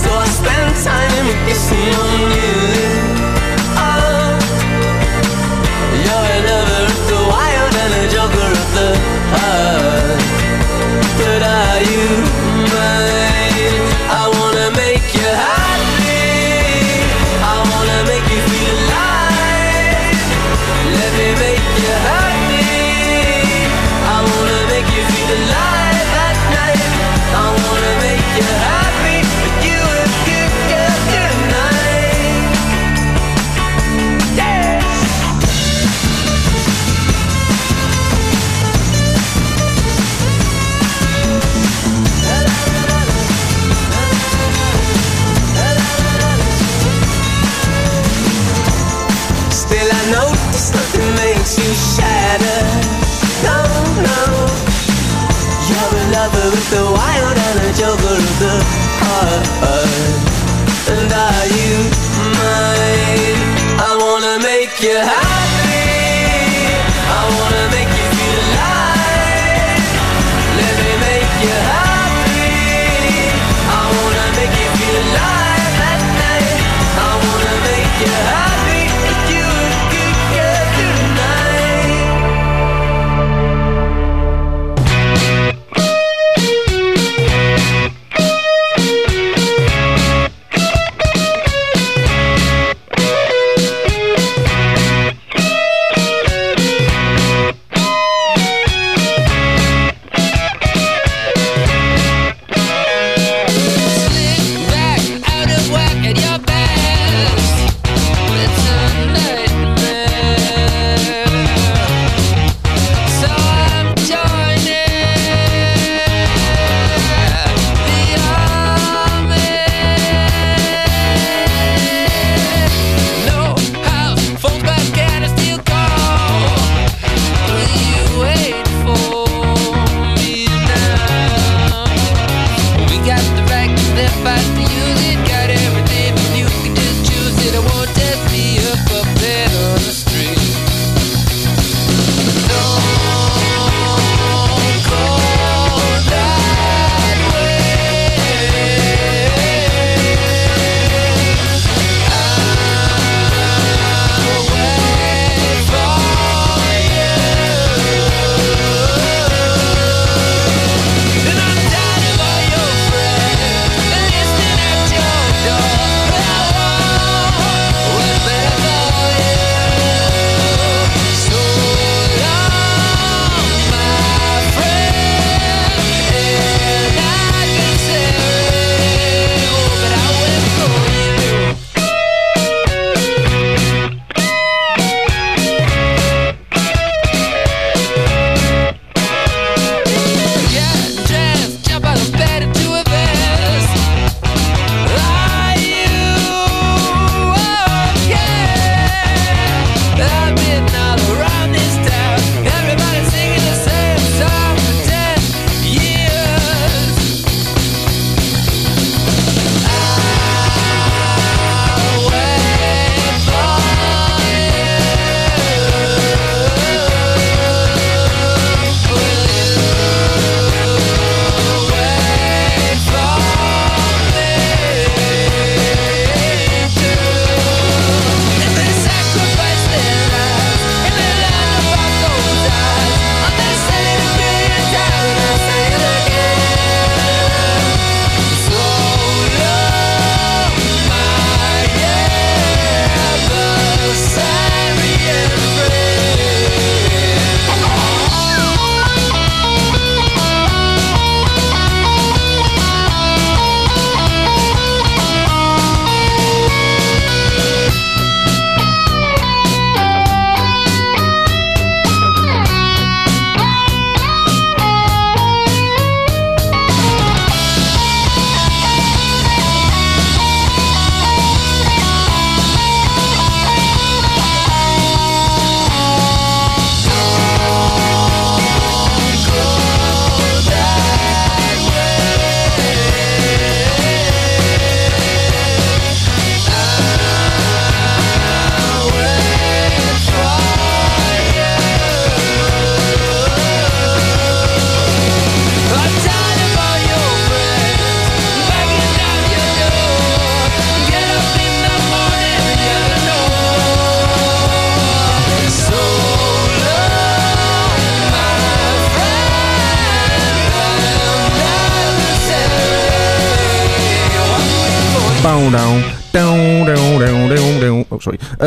So I spend time kissing on you. Oh,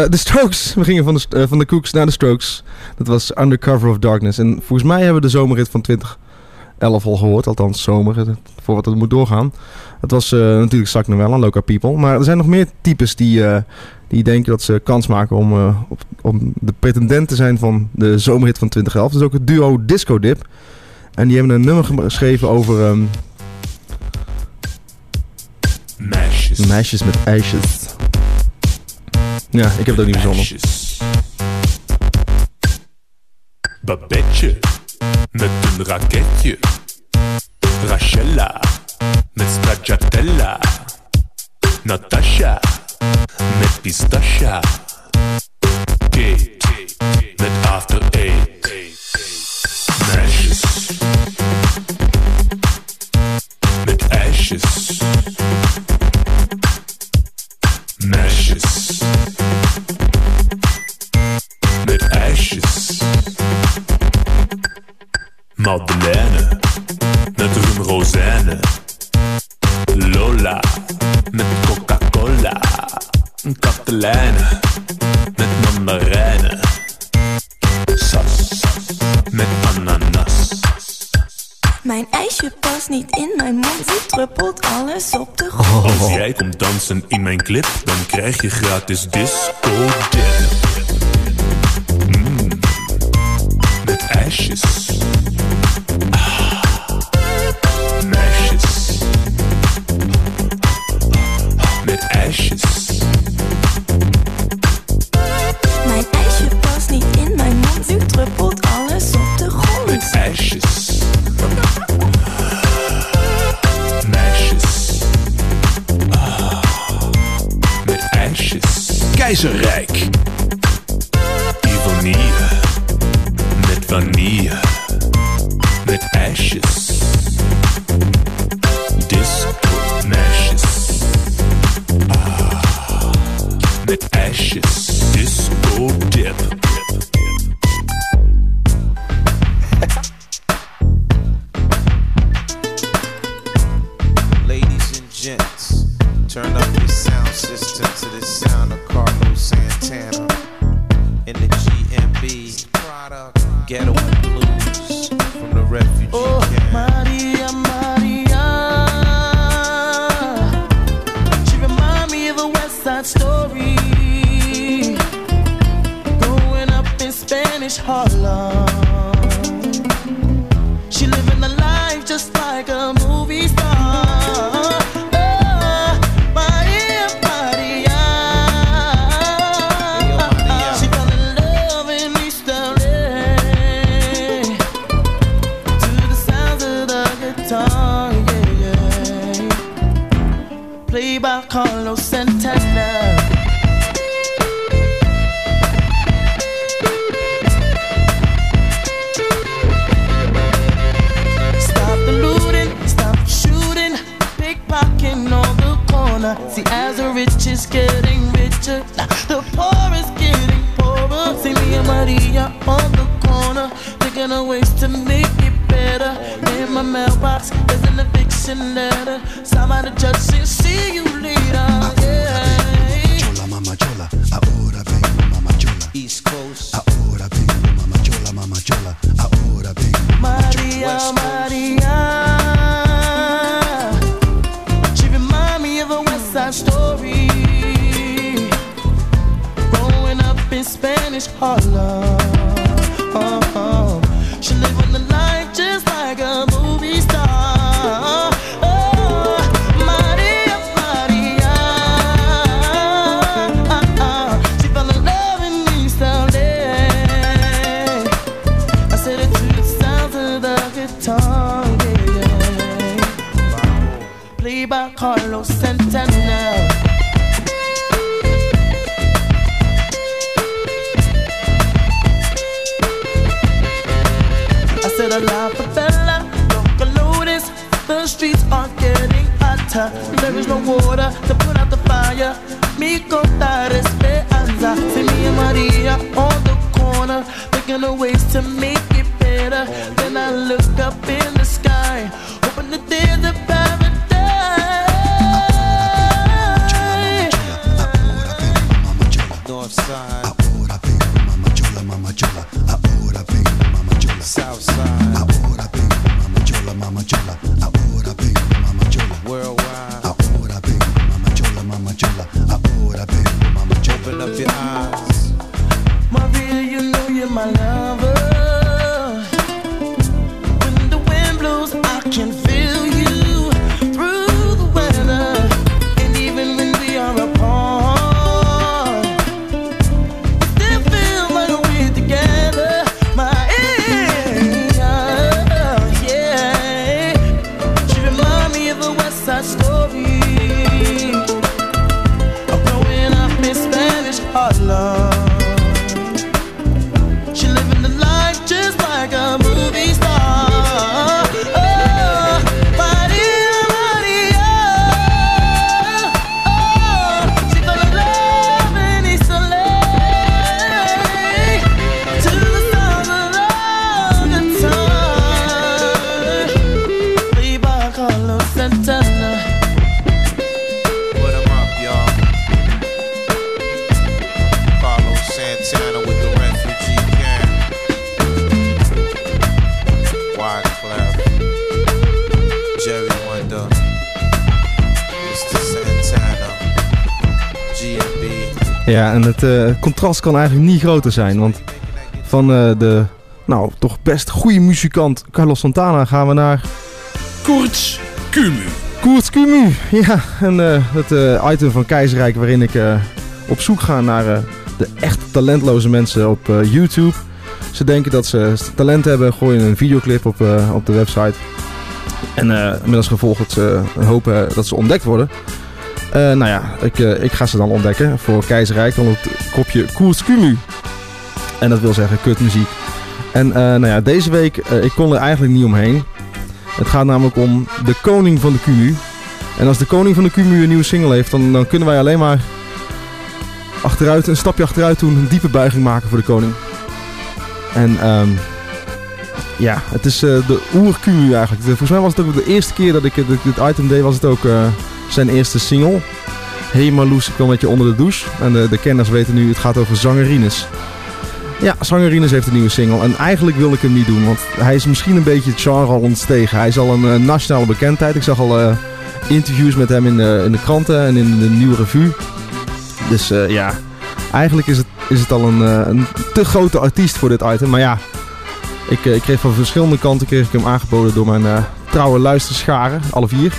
Eh, De Strokes. We gingen van de, eh, van de Cooks naar de Strokes. Dat was Under Cover of Darkness. En volgens mij hebben we de zomerrit van 2011 al gehoord. Althans, zomer. eh, Voor wat het moet doorgaan. Het was eh, natuurlijk Zak Noël en Local People. Maar er zijn nog meer types die, die denken dat ze kans maken om, op, om de pretendent te zijn van de zomerhit van 2011. Dat is ook het duo Disco Dip. En die hebben een nummer ge- geschreven over... ehm, Meisjes. Meisjes met ijsjes. Ja, ik heb het ook niet verzonnen. Babetje met een raketje. Rachella met stracciatella. Natasha met pistacha. Kate met after eight. Meisjes met ijsjes. Meisjes. Madeleine met rum rozijnen. Lola met Coca-Cola. Katelijne met mandarijnen. Sas met ananas. Mijn ijsje past niet in mijn mond, ze druppelt alles op de grond. Als jij komt dansen in mijn clip, dan krijg je gratis disco dip. Met ijsjes. Ah, meisjes. Met ijsjes. Mijn ijsje past niet in mijn mond, nu druppelt alles op de grond. Met ijsjes. Meisjes. Ah, met ijsjes. Keizerrijk. Met Ja, en het eh, contrast kan eigenlijk niet groter zijn. Want van eh, de, nou, toch best goede muzikant Carlos Santana gaan we naar... Koorts Kumu. Koert Kumu. Ja, en eh, het item van Keizerrijk waarin ik op zoek ga naar de echt talentloze mensen op YouTube. Ze denken dat ze talent hebben, gooien een videoclip op, op de website. En eh met als gevolg dat ze hopen dat ze ontdekt worden. Eh, nou ja, ik, eh, ik ga ze dan ontdekken voor Keizerrijk onder het kopje Koert Kumu. En dat wil zeggen kutmuziek. En eh, nou ja, deze week, ik kon er eigenlijk niet omheen. Het gaat namelijk om de koning van de Kumu. En als de koning van de Kumu een nieuwe single heeft, dan, dan kunnen wij alleen maar achteruit, een stapje achteruit doen, een diepe buiging maken voor de koning. En ehm, ja, het is de oer-Kumu eigenlijk. Volgens mij was het ook de eerste keer dat ik dit, item deed, was het ook zijn eerste single. Hey Marloes, ik kwam met je onder de douche. En de, de kenners weten nu, het gaat over zangerines. Ja, Zangerines heeft een nieuwe single. En eigenlijk wil ik hem niet doen, want hij is misschien een beetje het genre al ontstegen. Hij is al een eh, nationale bekendheid. Ik zag al eh, interviews met hem in de, in de kranten en in de nieuwe revue. Dus eh, ja, eigenlijk is het, is het al een, eh, een te grote artiest voor dit item. Maar ja, ik, eh, ik kreeg van verschillende kanten kreeg ik hem aangeboden door mijn eh, trouwe luisterscharen, alle vier.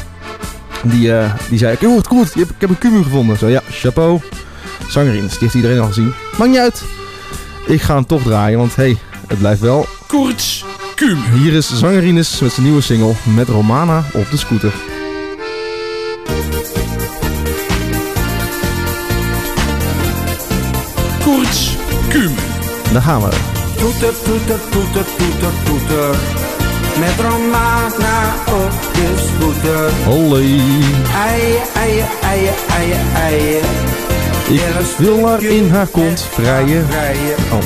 Die, eh, die zei, het goed, hebt- ik heb een Kumu gevonden. Zo ja, chapeau. Zangerines, die heeft iedereen al gezien. Maakt niet uit. Ik ga hem toch draaien, want hey, het blijft wel... Koorts Kumu. Hier is Zangerines met zijn nieuwe single met Romana op de scooter. Koorts Kumu. Daar gaan we. Toeter, toeter, toeter, toeter, toeter. Met Romana op de scooter. Olé. Eien, eien, eien, eien, eien. Ik wil haar in haar kont vrijen. Oh.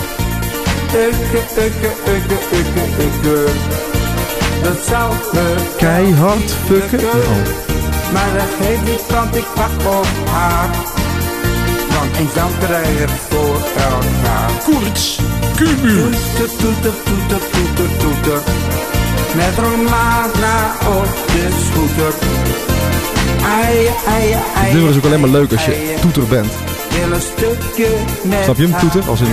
Ukke, ukke, ukke, ukke, ukke. Dat zou me Keihard fucken. Oh. Maar dat geeft niet, want ik wacht op haar. Want eens dan krijg het voor elkaar. Koorts Kumu. Toeter, toeter, toeter, toeter, toeter. Met Romana op de scooter. Eien, eien, Dit eien. nummer is ook alleen maar leuk als je toeter bent. Snap je hem, toeter? Als in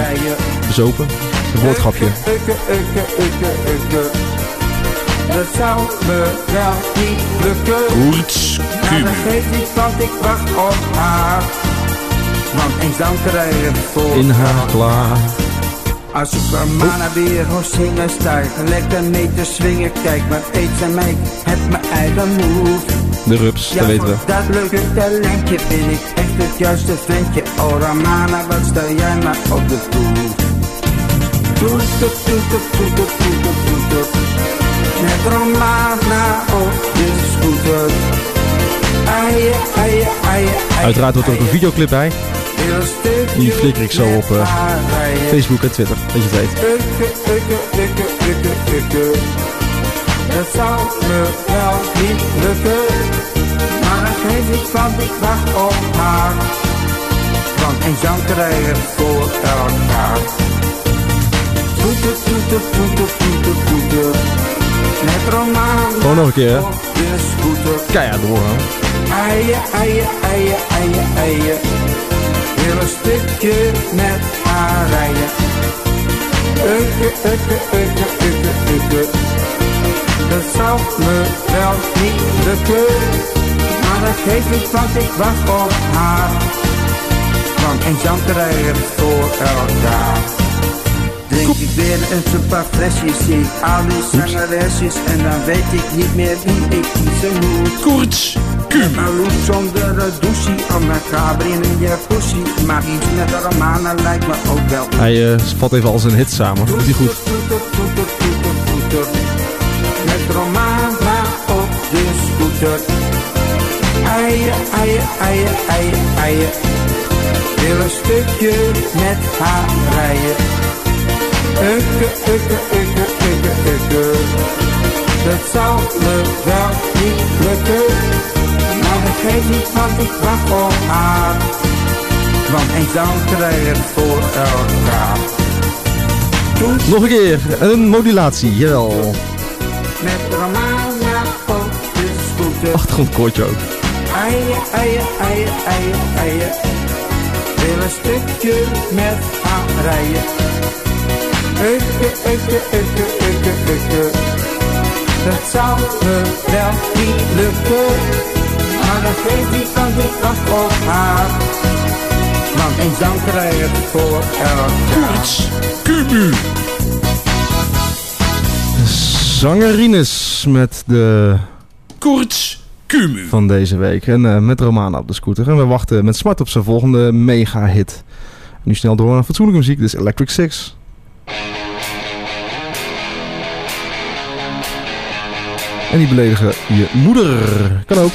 bezopen. Een woordgrapje. Dat zou me wel niet lukken. Koorts Maar Kumu. dat geeft niet, want ik wacht op haar. Want eens dan krijg ik voor In haar klaar. Als ik Romana weer hoor zingen, sta ik lekker mee te swingen. Kijk wat eet ze mij, heb mijn eigen move. De rups, dat weten we. dat leuke talentje ben ik echt het juiste ventje. Oh Romana, wat stel jij maar op de proef. Toeter, toeter, toeter, toeter, toeter. Met Romana op de scooter. Eien, eien, eien, eien. Uiteraard wordt er ook een videoclip bij. Heel stukje Die flikker ik zo op rijden. Facebook en Twitter, dat je het weet. Dat zou me wel niet lukken. Maar dat geeft niet, want ik wacht op haar. Want eenzaam krijgen voor elkaar. Toeter, toeter, toeter, toeter, toeter. Met Romaan Gewoon nog een keer, hè? Keihard doorgaan. Eien, eien, eien, eien, eien. Wil een stukje met haar rijden. Ukke, ukke, ukke, ukke, ukke. Dat zou me wel niet lukken. Maar dat geeft niet, want ik wacht op haar. Want eenzaam krijgen voor elkaar. Drink ik weer een paar flesjes, zie ik al die zangeresjes En dan weet ik niet meer wie ik kiezen moet Koorts, Een douche, om mijn kaber in een jacuzzi. Maar iets met de Romana lijkt me ook wel. Hij eh, vat even al zijn hits samen. Doet hij goed. Met Romana op de scooter. Eien, eien, eien, eien, eien Wil een stukje met haar rijden. Ukke, ukke, ukke, ukke, ukke. Dat zou me wel niet lukken Maar geeft niet, want ik wacht op haar Want eenzaam krijgen voor elkaar Nog een keer. Een modulatie, jawel. Met Romana op de scooter Achtergrondkoortje ook. Eien, eien, eien, eien, eien Wil een stukje met haar rijden Ukke, ukke, ukke, ukke, ukke Dat zou me wel niet lukken Maar dat geeft niet, want ik wacht op haar Want eenzaam krijgen voor elkaar Kumu. Zangerines met de... Koorts, Kumu. Van deze week. En eh, met Romana op de scooter. En we wachten met smart op zijn volgende mega hit. Nu snel door naar fatsoenlijke muziek. Dit is Electric Six. En die beledigen je moeder. Kan ook.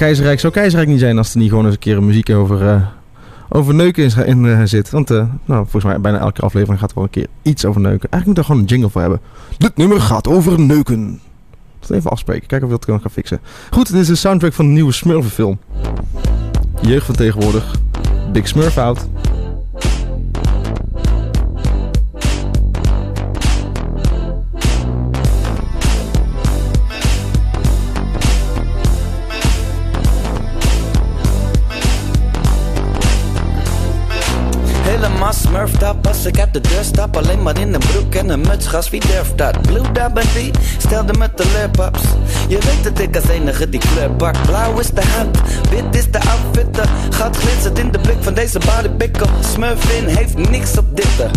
Keizerrijk zou Keizerrijk niet zijn als er niet gewoon eens een keer muziek over, eh, over neuken in, eh, zit. Want eh, nou, volgens mij bijna elke aflevering gaat er wel een keer iets over neuken. Eigenlijk moet er gewoon een jingle voor hebben. Dit nummer gaat over neuken. Even afspreken, kijken of we dat kunnen gaan fixen. Goed, dit is de soundtrack van de nieuwe Smurfenfilm. Jeugd van tegenwoordig. Big Smurf out. Helemaal smurfed up als ik uit de deur. Stap Alleen maar in een broek en een muts, gas, wie durft dat? Blue die, stelde met de leurpaps Je weet dat ik als enige die kleur pak. Blauw is de hand, wit is de outfit De gat glinstert in de blik van deze bodypicker Smurf in heeft niks op ditte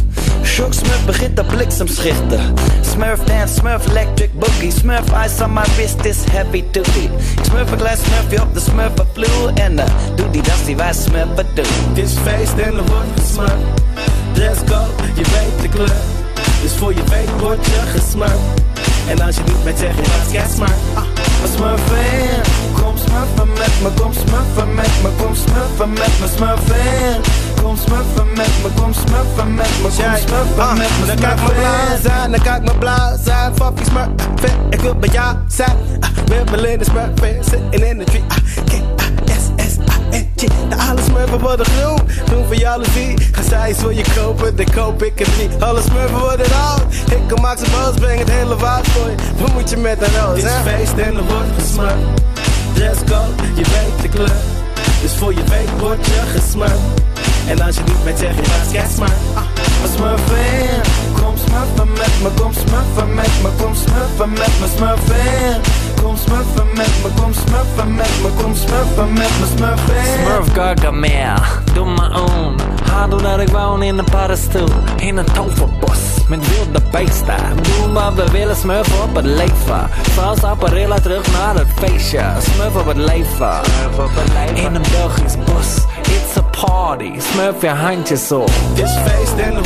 Shock Smurf begint op bliksemschichten Smurf dance, Smurf electric boogie Smurf ice on my wrist is heavy duty Ik smurf een klein smurfje op de smurfenvloer En uh, doe die das die wij smurfen doen Het is feest en er wordt gesmurfd. Let's go, je weet de kleur. Dus voor je weet word je gesmurfd. En als je niet met zeg je raast, jij smurf. Ah, maar smurfen. Kom smurfen met me, kom smurfen met me, kom smurfen met me, smurfen. Kom smurfen met me, kom smurfen met me, kom smurfen met me, Dan ik me blauw zijn, dan ik me blauw zijn. Fuck die smurf, ik wil bij jou zijn. Ah, Weer Belinda smurf, sitting in the tree. K-A-S-S-A-N-G. De alle smurfen worden groen, doen voor jaloezie. Ga zij iets voor je kopen, dan koop ik het niet. Alle smurfen worden oud, ik kom maak ze boos, breng het hele woud voor je. Wat moet je met een roos, Het is hè? feest en er wordt gesmurfd. Go, je weet de kleur. Dus voor je weet word je gesmurfd. En als je niet met zeg je raast, jij smurf. Ah, maar smurfen. Kom smurfen met me, kom smurfen met me, kom smurfen met me, smurfen. Kom smurfen met me, kom smurfen met me, kom smurfen met me, smurfen. Smurf Gargamel, doe maar on. Ga doordat ik woon in een paddenstoel. In een toverbos met wilde beesten. Doen wat we willen, smurfen op het leven. Vals apparilla terug naar het feestje. Smurf op het leven. In een Belgisch bos, it's a party. Smurf je handjes op. Het is feest en er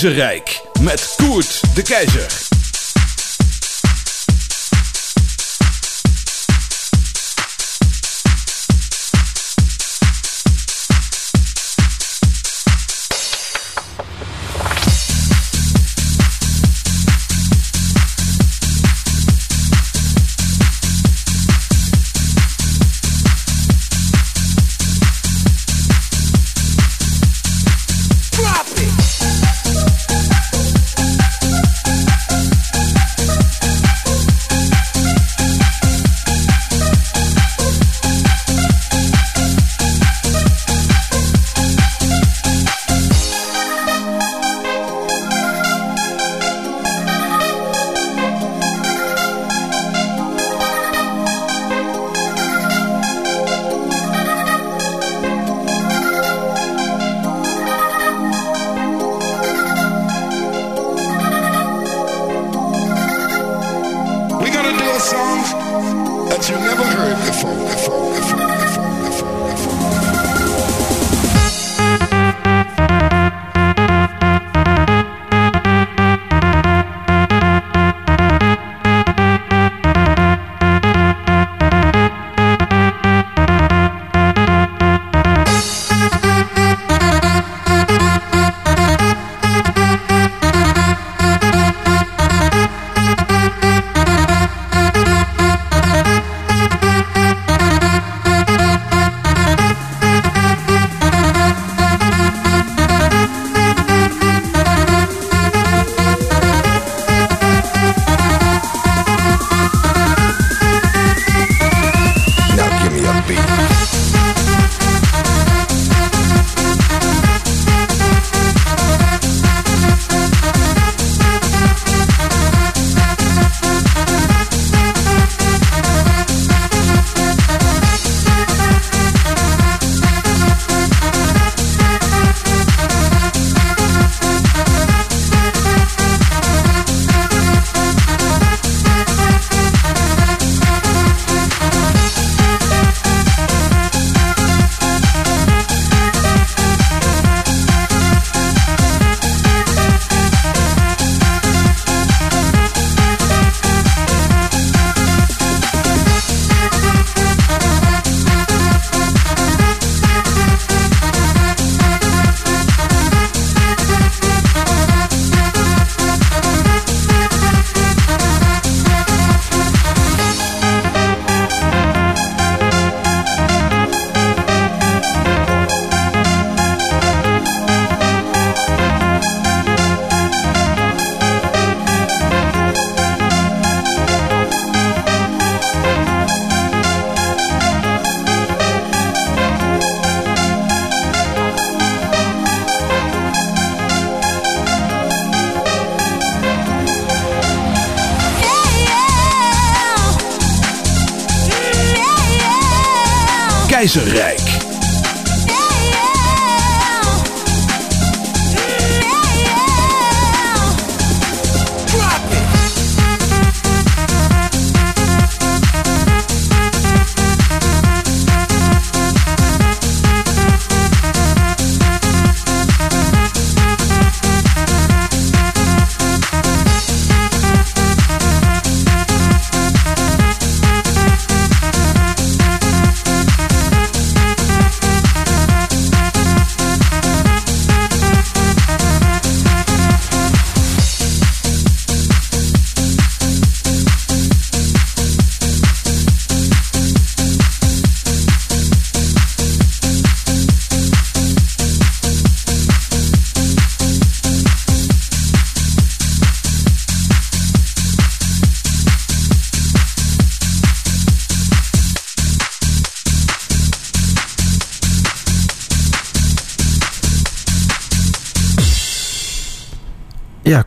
Keizerrijk met Koert de Keizer.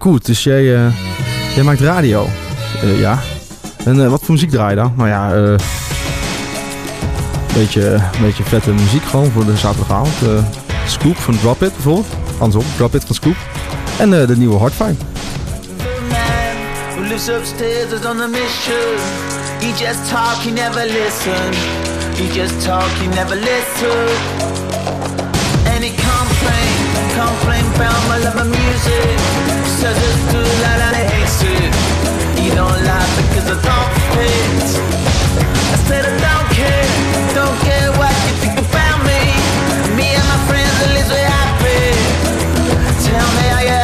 goed, dus jij, eh, jij maakt radio. Eh, ja. En eh, wat voor muziek draai je dan? Nou ja, een beetje, beetje vette muziek gewoon voor de zaterdagavond. Scoop van Drop It bijvoorbeeld. Andersom, Drop It van Scoop. En de nieuwe Hardfire. lives upstairs is on a mission. He just talk, he never listen. He just talk, he never listen. And he complain, complain about my love of music. says it's too loud and he hates it. He don't laugh because I don't fit. I said I don't care, don't care what you think about me. Me and my friends are literally happy. Tell me how you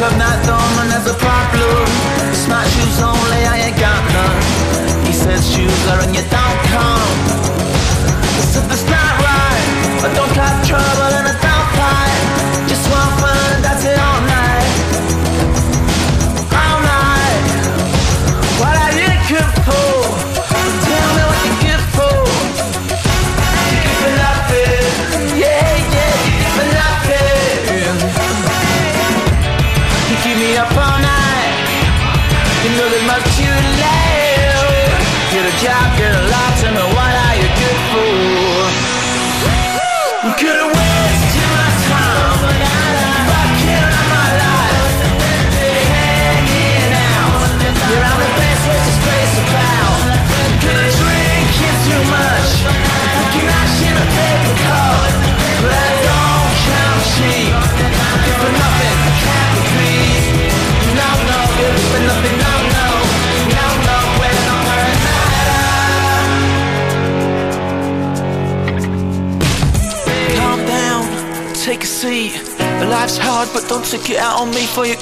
Club night, thumb, and there's a problem. blue. Smart shoes on.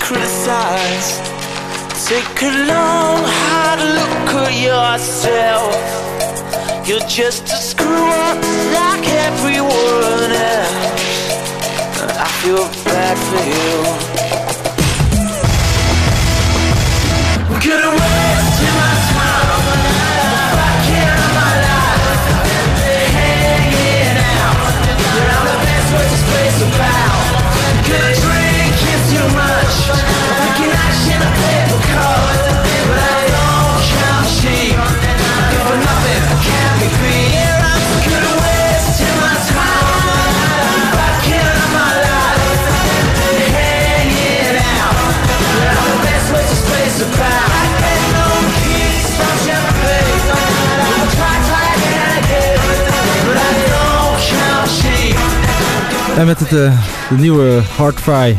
Criticize. Take a long, hard look at yourself. You're just En met het, eh, de nieuwe Hardfry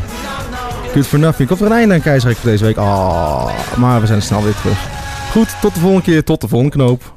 Good for Nothing. Komt er een einde aan Keizerrijk voor deze week. Ah, maar we zijn snel weer terug. Goed, tot de volgende keer. Tot de volgende knoop.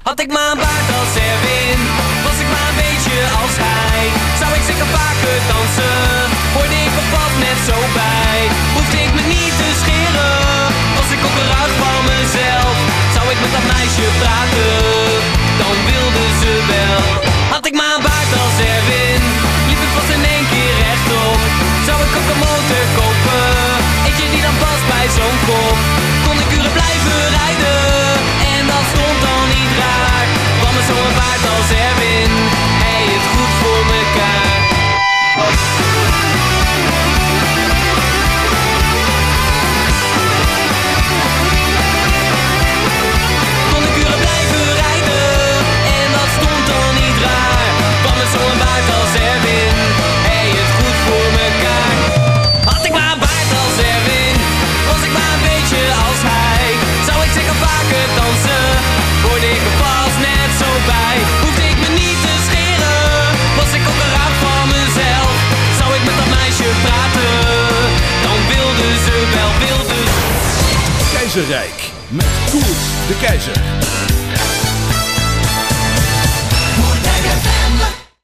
Met Koert de Keizer.